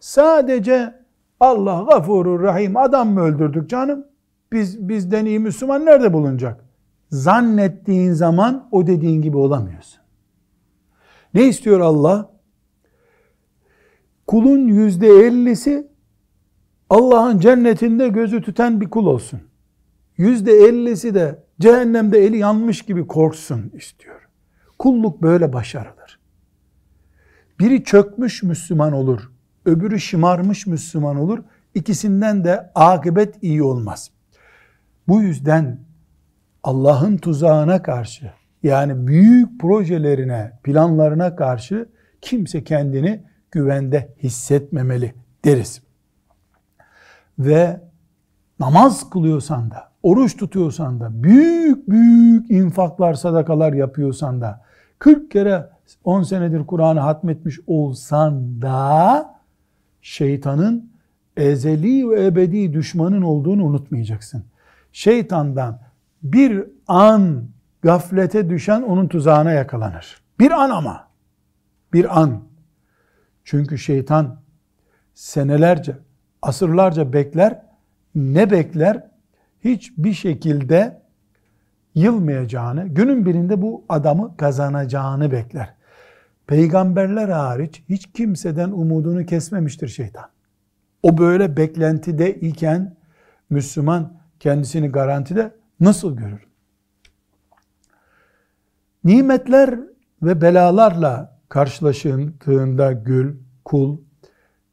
Sadece Allah gafurur rahim adam mı öldürdük canım? Biz bizden iyi Müslüman nerede bulunacak? Zannettiğin zaman o dediğin gibi olamıyorsun. Ne istiyor Allah? Kulun yüzde ellisi Allah'ın cennetinde gözü tüten bir kul olsun. Yüzde ellisi de cehennemde eli yanmış gibi korksun istiyor. Kulluk böyle başarılır. Biri çökmüş Müslüman olur öbürü şımarmış Müslüman olur. İkisinden de akıbet iyi olmaz. Bu yüzden Allah'ın tuzağına karşı yani büyük projelerine, planlarına karşı kimse kendini güvende hissetmemeli deriz. Ve namaz kılıyorsan da, oruç tutuyorsan da, büyük büyük infaklar, sadakalar yapıyorsan da, 40 kere 10 senedir Kur'an'ı hatmetmiş olsan da şeytanın ezeli ve ebedi düşmanın olduğunu unutmayacaksın. Şeytandan bir an gaflete düşen onun tuzağına yakalanır. Bir an ama. Bir an. Çünkü şeytan senelerce, asırlarca bekler. Ne bekler? Hiçbir şekilde yılmayacağını, günün birinde bu adamı kazanacağını bekler. Peygamberler hariç hiç kimseden umudunu kesmemiştir şeytan. O böyle beklentide iken Müslüman kendisini garantide nasıl görür? Nimetler ve belalarla karşılaştığında gül, kul,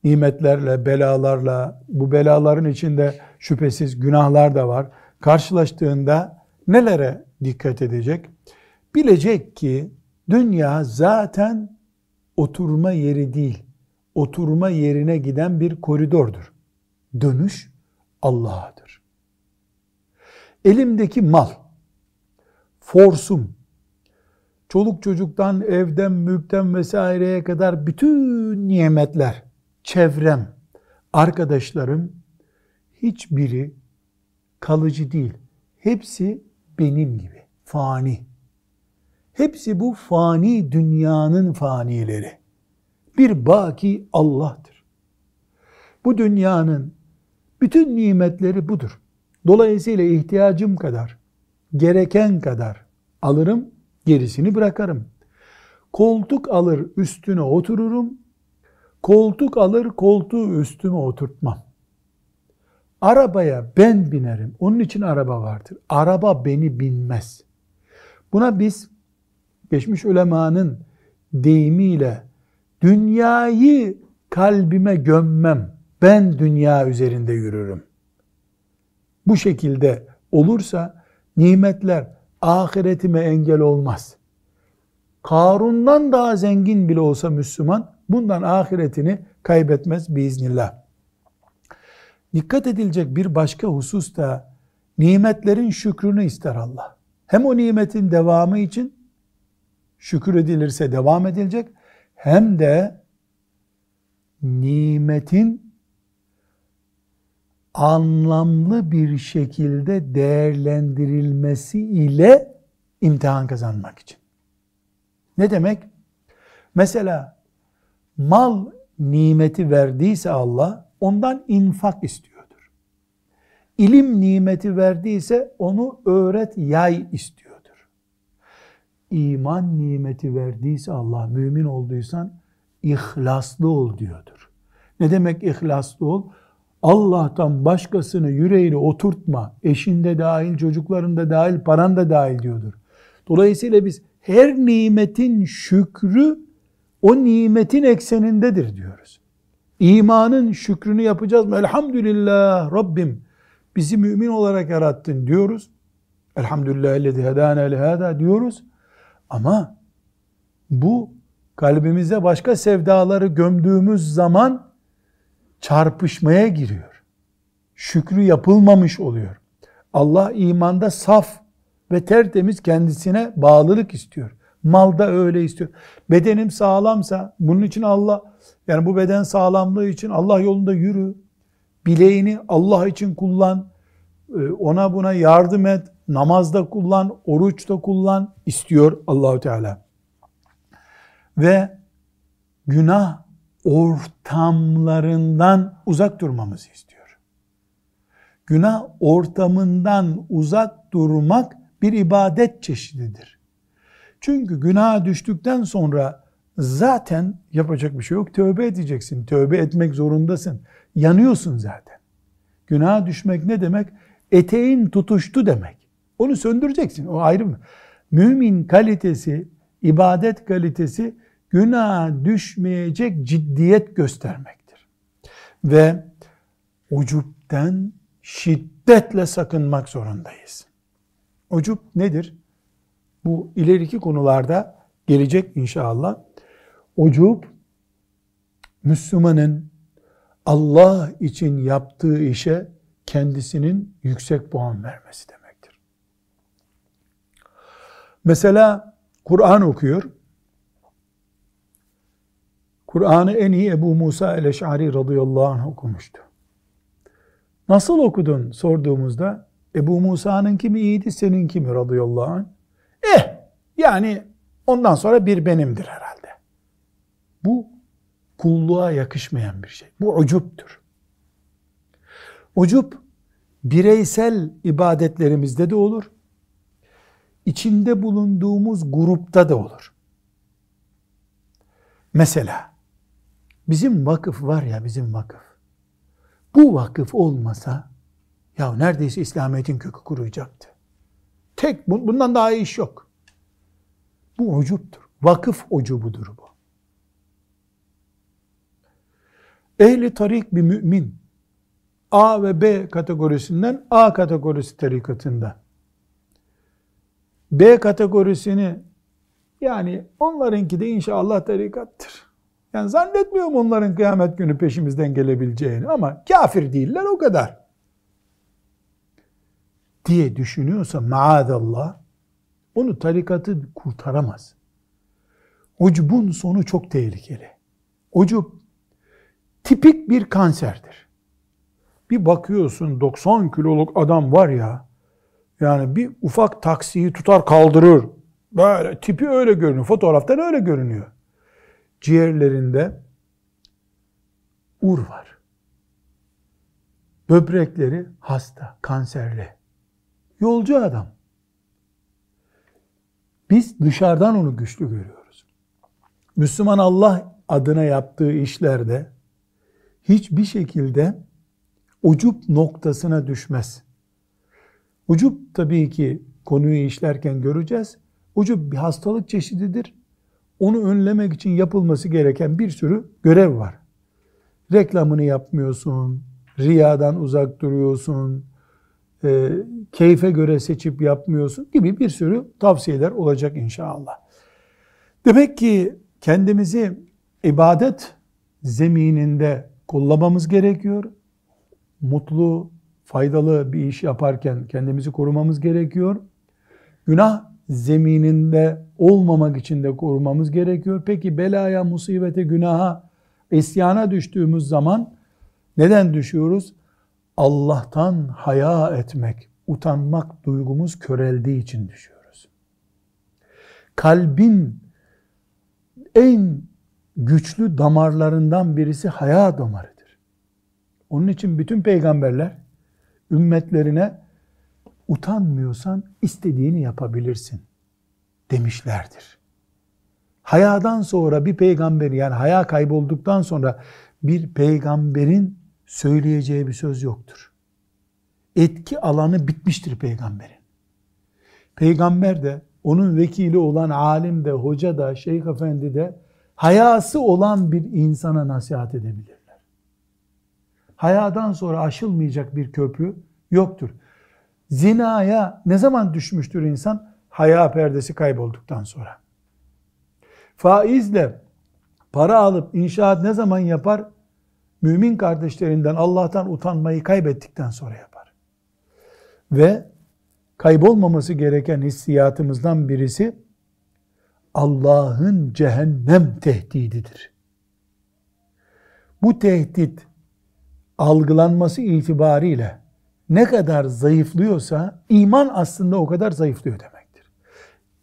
nimetlerle, belalarla, bu belaların içinde şüphesiz günahlar da var. Karşılaştığında nelere dikkat edecek? Bilecek ki Dünya zaten oturma yeri değil, oturma yerine giden bir koridordur. Dönüş Allah'adır. Elimdeki mal, forsum, çoluk çocuktan, evden, mülkten vesaireye kadar bütün nimetler, çevrem, arkadaşlarım hiçbiri kalıcı değil. Hepsi benim gibi, fani. Hepsi bu fani dünyanın fanileri. Bir baki Allah'tır. Bu dünyanın bütün nimetleri budur. Dolayısıyla ihtiyacım kadar, gereken kadar alırım, gerisini bırakarım. Koltuk alır üstüne otururum, koltuk alır koltuğu üstüme oturtmam. Arabaya ben binerim. Onun için araba vardır. Araba beni binmez. Buna biz geçmiş ulemanın deyimiyle dünyayı kalbime gömmem. Ben dünya üzerinde yürürüm. Bu şekilde olursa nimetler ahiretime engel olmaz. Karun'dan daha zengin bile olsa Müslüman bundan ahiretini kaybetmez biiznillah. Dikkat edilecek bir başka husus da nimetlerin şükrünü ister Allah. Hem o nimetin devamı için şükür edilirse devam edilecek hem de nimetin anlamlı bir şekilde değerlendirilmesi ile imtihan kazanmak için. Ne demek? Mesela mal nimeti verdiyse Allah ondan infak istiyordur. İlim nimeti verdiyse onu öğret, yay istiyor iman nimeti verdiyse Allah, mümin olduysan ihlaslı ol diyordur. Ne demek ihlaslı ol? Allah'tan başkasını yüreğine oturtma. Eşinde dahil, çocuklarında dahil, paran da dahil diyordur. Dolayısıyla biz her nimetin şükrü o nimetin eksenindedir diyoruz. İmanın şükrünü yapacağız mı? Elhamdülillah Rabbim bizi mümin olarak yarattın diyoruz. Elhamdülillah ellezî hedâne lehâdâ diyoruz. Ama bu kalbimize başka sevdaları gömdüğümüz zaman çarpışmaya giriyor. Şükrü yapılmamış oluyor. Allah imanda saf ve tertemiz kendisine bağlılık istiyor. Malda öyle istiyor. Bedenim sağlamsa bunun için Allah yani bu beden sağlamlığı için Allah yolunda yürü. Bileğini Allah için kullan. Ee, ona buna yardım et. Namazda kullan, oruçta kullan istiyor Allahu Teala. Ve günah ortamlarından uzak durmamızı istiyor. Günah ortamından uzak durmak bir ibadet çeşididir. Çünkü günaha düştükten sonra zaten yapacak bir şey yok. Tövbe edeceksin. Tövbe etmek zorundasın. Yanıyorsun zaten. Günaha düşmek ne demek? Eteğin tutuştu demek. Onu söndüreceksin. O ayrı mı? Mümin kalitesi, ibadet kalitesi günaha düşmeyecek ciddiyet göstermektir. Ve ucupten şiddetle sakınmak zorundayız. Ucup nedir? Bu ileriki konularda gelecek inşallah. Ucup Müslümanın Allah için yaptığı işe kendisinin yüksek puan vermesi demektir. Mesela Kur'an okuyor. Kur'an'ı en iyi Ebu Musa el-Eş'ari radıyallahu anh okumuştu. Nasıl okudun sorduğumuzda Ebu Musa'nın kimi iyiydi senin kimi radıyallahu anh? Eh yani ondan sonra bir benimdir herhalde. Bu kulluğa yakışmayan bir şey. Bu ucuptur. Ucup bireysel ibadetlerimizde de olur. İçinde bulunduğumuz grupta da olur. Mesela bizim vakıf var ya bizim vakıf. Bu vakıf olmasa ya neredeyse İslamiyet'in kökü kuruyacaktı. Tek bundan daha iyi iş yok. Bu ucuptur. Vakıf ucubudur bu. Ehli tarik bir mümin A ve B kategorisinden A kategorisi tarikatında. B kategorisini yani onlarınki de inşallah tarikattır. Yani zannetmiyorum onların kıyamet günü peşimizden gelebileceğini ama kafir değiller o kadar. Diye düşünüyorsa maadallah onu tarikatı kurtaramaz. Ucubun sonu çok tehlikeli. Ucub tipik bir kanserdir. Bir bakıyorsun 90 kiloluk adam var ya, yani bir ufak taksiyi tutar kaldırır. Böyle tipi öyle görünüyor. Fotoğraftan öyle görünüyor. Ciğerlerinde ur var. Böbrekleri hasta, kanserli. Yolcu adam. Biz dışarıdan onu güçlü görüyoruz. Müslüman Allah adına yaptığı işlerde hiçbir şekilde ucup noktasına düşmez. Ucup tabii ki konuyu işlerken göreceğiz. Ucup bir hastalık çeşididir. Onu önlemek için yapılması gereken bir sürü görev var. Reklamını yapmıyorsun, riyadan uzak duruyorsun, e, keyfe göre seçip yapmıyorsun gibi bir sürü tavsiyeler olacak inşallah. Demek ki kendimizi ibadet zemininde kullanmamız gerekiyor. Mutlu, faydalı bir iş yaparken kendimizi korumamız gerekiyor. Günah zemininde olmamak için de korumamız gerekiyor. Peki belaya, musibete, günaha, isyana düştüğümüz zaman neden düşüyoruz? Allah'tan haya etmek, utanmak duygumuz köreldiği için düşüyoruz. Kalbin en güçlü damarlarından birisi haya damarıdır. Onun için bütün peygamberler ümmetlerine utanmıyorsan istediğini yapabilirsin demişlerdir. Hayadan sonra bir peygamber yani haya kaybolduktan sonra bir peygamberin söyleyeceği bir söz yoktur. Etki alanı bitmiştir peygamberin. Peygamber de onun vekili olan alim de, hoca da, şeyh efendi de hayası olan bir insana nasihat edebilirler. Hayadan sonra aşılmayacak bir köprü yoktur. Zinaya ne zaman düşmüştür insan? Haya perdesi kaybolduktan sonra. Faizle para alıp inşaat ne zaman yapar? mümin kardeşlerinden Allah'tan utanmayı kaybettikten sonra yapar. Ve kaybolmaması gereken hissiyatımızdan birisi Allah'ın cehennem tehdididir. Bu tehdit algılanması itibariyle ne kadar zayıflıyorsa iman aslında o kadar zayıflıyor demektir.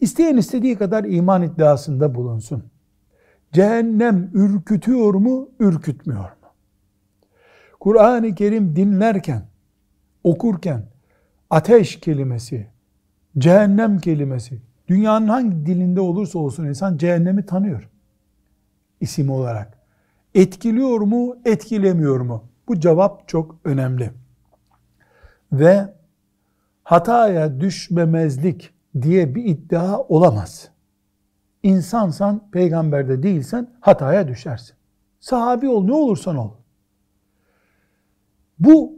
İsteyen istediği kadar iman iddiasında bulunsun. Cehennem ürkütüyor mu, ürkütmüyor mu? Kur'an-ı Kerim dinlerken, okurken ateş kelimesi, cehennem kelimesi, dünyanın hangi dilinde olursa olsun insan cehennemi tanıyor isim olarak. Etkiliyor mu, etkilemiyor mu? Bu cevap çok önemli. Ve hataya düşmemezlik diye bir iddia olamaz. İnsansan, peygamberde değilsen hataya düşersin. Sahabi ol, ne olursan ol. Bu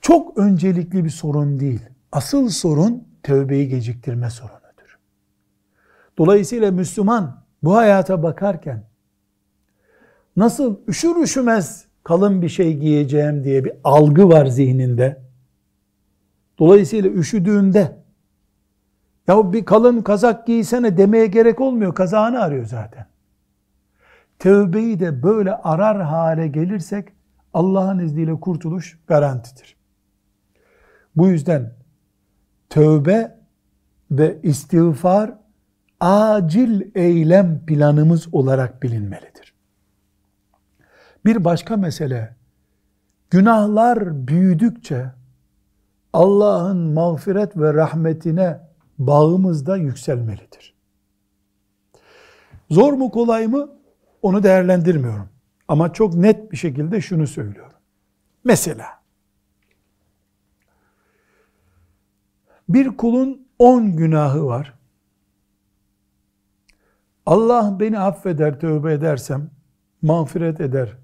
çok öncelikli bir sorun değil. Asıl sorun tövbeyi geciktirme sorunudur. Dolayısıyla Müslüman bu hayata bakarken nasıl üşür üşümez kalın bir şey giyeceğim diye bir algı var zihninde. Dolayısıyla üşüdüğünde ya bir kalın kazak giysene demeye gerek olmuyor. Kazağını arıyor zaten. Tövbeyi de böyle arar hale gelirsek Allah'ın izniyle kurtuluş garantidir. Bu yüzden tövbe ve istiğfar acil eylem planımız olarak bilinmelidir. Bir başka mesele, günahlar büyüdükçe Allah'ın mağfiret ve rahmetine bağımız da yükselmelidir. Zor mu kolay mı? Onu değerlendirmiyorum. Ama çok net bir şekilde şunu söylüyorum. Mesela bir kulun on günahı var. Allah beni affeder, tövbe edersem, mağfiret eder.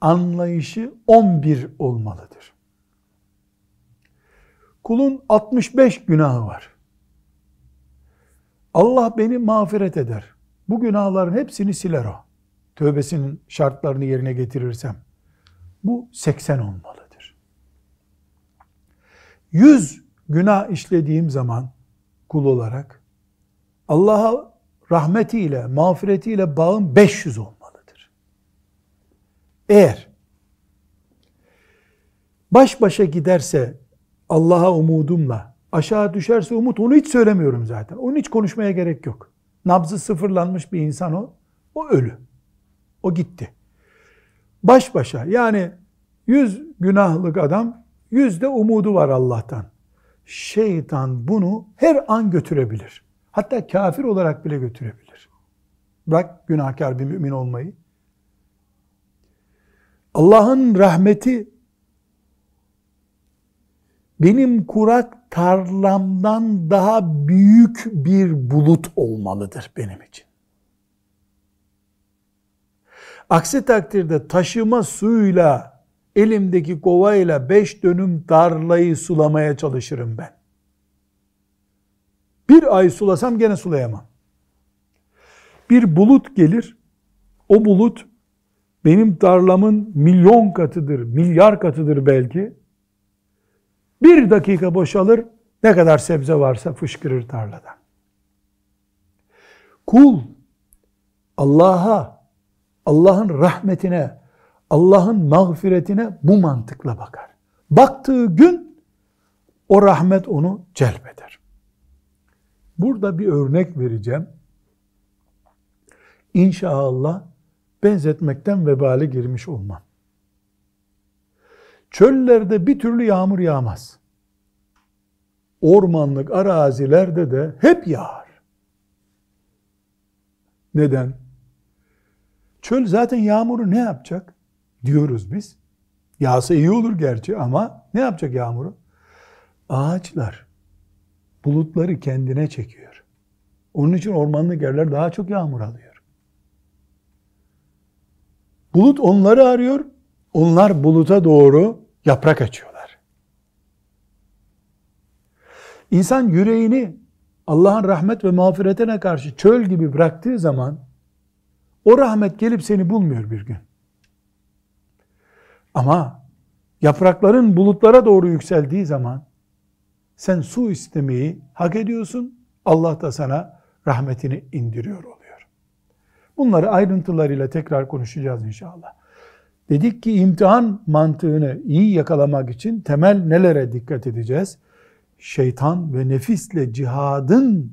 Anlayışı 11 olmalıdır. Kulun 65 günahı var. Allah beni mağfiret eder. Bu günahların hepsini siler o tövbesinin şartlarını yerine getirirsem bu 80 olmalıdır. 100 günah işlediğim zaman kul olarak Allah'a rahmetiyle, mağfiretiyle bağım 500 olmalıdır. Eğer baş başa giderse Allah'a umudumla aşağı düşerse umut onu hiç söylemiyorum zaten. Onu hiç konuşmaya gerek yok. Nabzı sıfırlanmış bir insan o. O ölü. O gitti. Baş başa yani yüz günahlık adam yüzde umudu var Allah'tan. Şeytan bunu her an götürebilir. Hatta kafir olarak bile götürebilir. Bırak günahkar bir mümin olmayı. Allah'ın rahmeti benim kurak tarlamdan daha büyük bir bulut olmalıdır benim için. Aksi takdirde taşıma suyla elimdeki kovayla beş dönüm tarlayı sulamaya çalışırım ben. Bir ay sulasam gene sulayamam. Bir bulut gelir, o bulut benim tarlamın milyon katıdır, milyar katıdır belki. Bir dakika boşalır, ne kadar sebze varsa fışkırır tarladan. Kul Allah'a Allah'ın rahmetine, Allah'ın mağfiretine bu mantıkla bakar. Baktığı gün o rahmet onu celbeder. Burada bir örnek vereceğim. İnşallah benzetmekten vebale girmiş olmam. Çöllerde bir türlü yağmur yağmaz. Ormanlık arazilerde de hep yağar. Neden? Çöl zaten yağmuru ne yapacak? Diyoruz biz. Yağsa iyi olur gerçi ama ne yapacak yağmuru? Ağaçlar bulutları kendine çekiyor. Onun için ormanlık yerler daha çok yağmur alıyor. Bulut onları arıyor, onlar buluta doğru yaprak açıyorlar. İnsan yüreğini Allah'ın rahmet ve mağfiretine karşı çöl gibi bıraktığı zaman o rahmet gelip seni bulmuyor bir gün. Ama yaprakların bulutlara doğru yükseldiği zaman sen su istemeyi hak ediyorsun. Allah da sana rahmetini indiriyor oluyor. Bunları ayrıntılarıyla tekrar konuşacağız inşallah. Dedik ki imtihan mantığını iyi yakalamak için temel nelere dikkat edeceğiz? Şeytan ve nefisle cihadın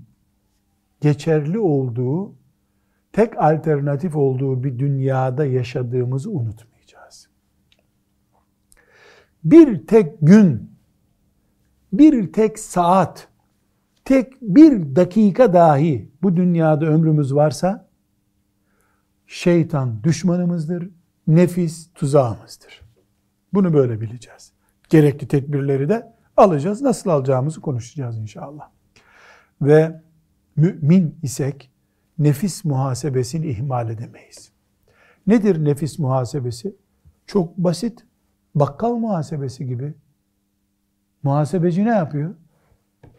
geçerli olduğu, tek alternatif olduğu bir dünyada yaşadığımızı unutmayacağız. Bir tek gün, bir tek saat, tek bir dakika dahi bu dünyada ömrümüz varsa, şeytan düşmanımızdır, nefis tuzağımızdır. Bunu böyle bileceğiz. Gerekli tedbirleri de alacağız. Nasıl alacağımızı konuşacağız inşallah. Ve mümin isek nefis muhasebesini ihmal edemeyiz. Nedir nefis muhasebesi? Çok basit. Bakkal muhasebesi gibi. Muhasebeci ne yapıyor?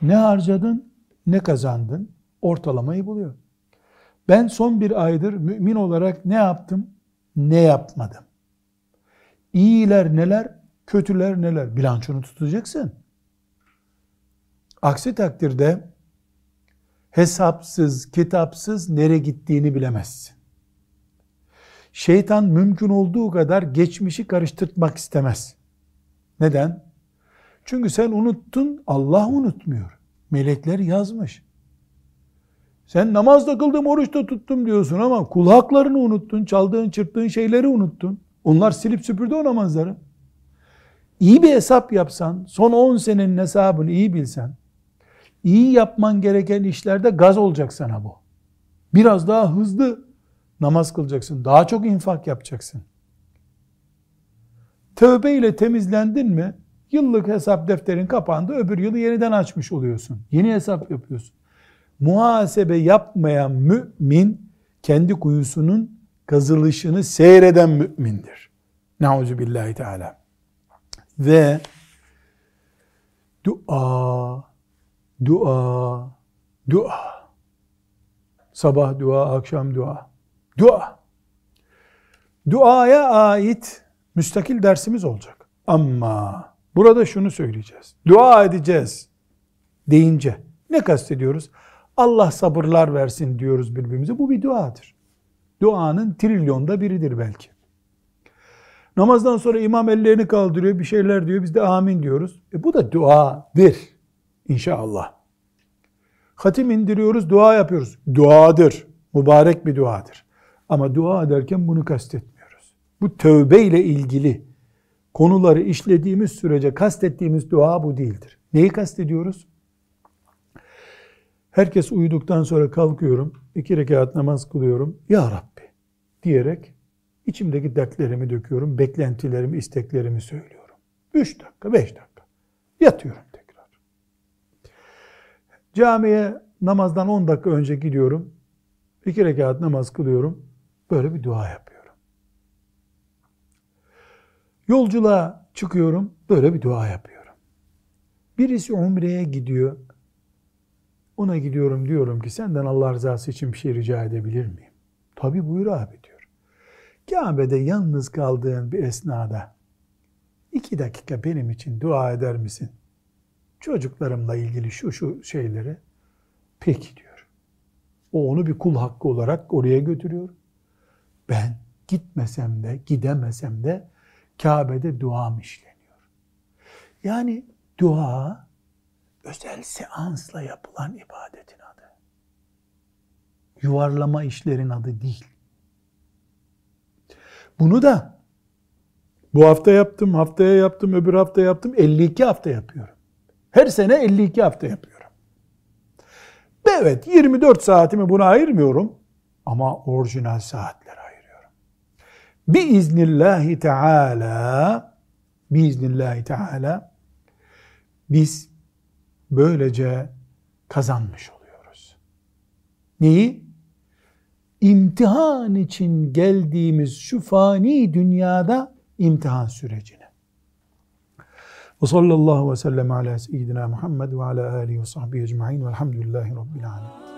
Ne harcadın, ne kazandın? Ortalamayı buluyor. Ben son bir aydır mümin olarak ne yaptım, ne yapmadım? İyiler neler, kötüler neler? Bilançonu tutacaksın. Aksi takdirde hesapsız, kitapsız nereye gittiğini bilemezsin. Şeytan mümkün olduğu kadar geçmişi karıştırmak istemez. Neden? Çünkü sen unuttun, Allah unutmuyor. Melekler yazmış. Sen namazda kıldım, oruçta tuttum diyorsun ama kul haklarını unuttun, çaldığın, çırptığın şeyleri unuttun. Onlar silip süpürdü o namazları. İyi bir hesap yapsan, son 10 senenin hesabını iyi bilsen, iyi yapman gereken işlerde gaz olacak sana bu. Biraz daha hızlı namaz kılacaksın. Daha çok infak yapacaksın. Tövbe ile temizlendin mi? Yıllık hesap defterin kapandı. Öbür yılı yeniden açmış oluyorsun. Yeni hesap yapıyorsun. Muhasebe yapmayan mümin kendi kuyusunun kazılışını seyreden mümindir. Nauzu billahi teala. Ve dua Dua, dua. Sabah dua, akşam dua. Dua. Duaya ait müstakil dersimiz olacak. Ama burada şunu söyleyeceğiz. Dua edeceğiz deyince ne kastediyoruz? Allah sabırlar versin diyoruz birbirimize. Bu bir duadır. Duanın trilyonda biridir belki. Namazdan sonra imam ellerini kaldırıyor, bir şeyler diyor. Biz de amin diyoruz. E bu da duadır. İnşallah. Hatim indiriyoruz, dua yapıyoruz. Duadır. Mübarek bir duadır. Ama dua ederken bunu kastetmiyoruz. Bu tövbe ile ilgili konuları işlediğimiz sürece kastettiğimiz dua bu değildir. Neyi kastediyoruz? Herkes uyuduktan sonra kalkıyorum, iki rekat namaz kılıyorum. Ya Rabbi diyerek içimdeki dertlerimi döküyorum, beklentilerimi, isteklerimi söylüyorum. Üç dakika, beş dakika. Yatıyorum. Camiye namazdan 10 dakika önce gidiyorum. İki rekat namaz kılıyorum. Böyle bir dua yapıyorum. Yolculuğa çıkıyorum. Böyle bir dua yapıyorum. Birisi umreye gidiyor. Ona gidiyorum diyorum ki senden Allah rızası için bir şey rica edebilir miyim? Tabi buyur abi diyor. Kabe'de yalnız kaldığın bir esnada iki dakika benim için dua eder misin? Çocuklarımla ilgili şu şu şeyleri peki diyor. O onu bir kul hakkı olarak oraya götürüyor. Ben gitmesem de gidemesem de Kabe'de duam işleniyor. Yani dua özel seansla yapılan ibadetin adı. Yuvarlama işlerin adı değil. Bunu da bu hafta yaptım, haftaya yaptım, öbür hafta yaptım, 52 hafta yapıyorum. Her sene 52 hafta yapıyorum. Evet 24 saatimi buna ayırmıyorum ama orijinal saatler ayırıyorum. Biiznillahi Teala biiznillahi Teala biz böylece kazanmış oluyoruz. Neyi? İmtihan için geldiğimiz şu fani dünyada imtihan sürecini. Ve sallallahu ve sellem ala seyyidina Muhammed ve ala alihi ve sahbihi ecma'in velhamdülillahi rabbil alemin.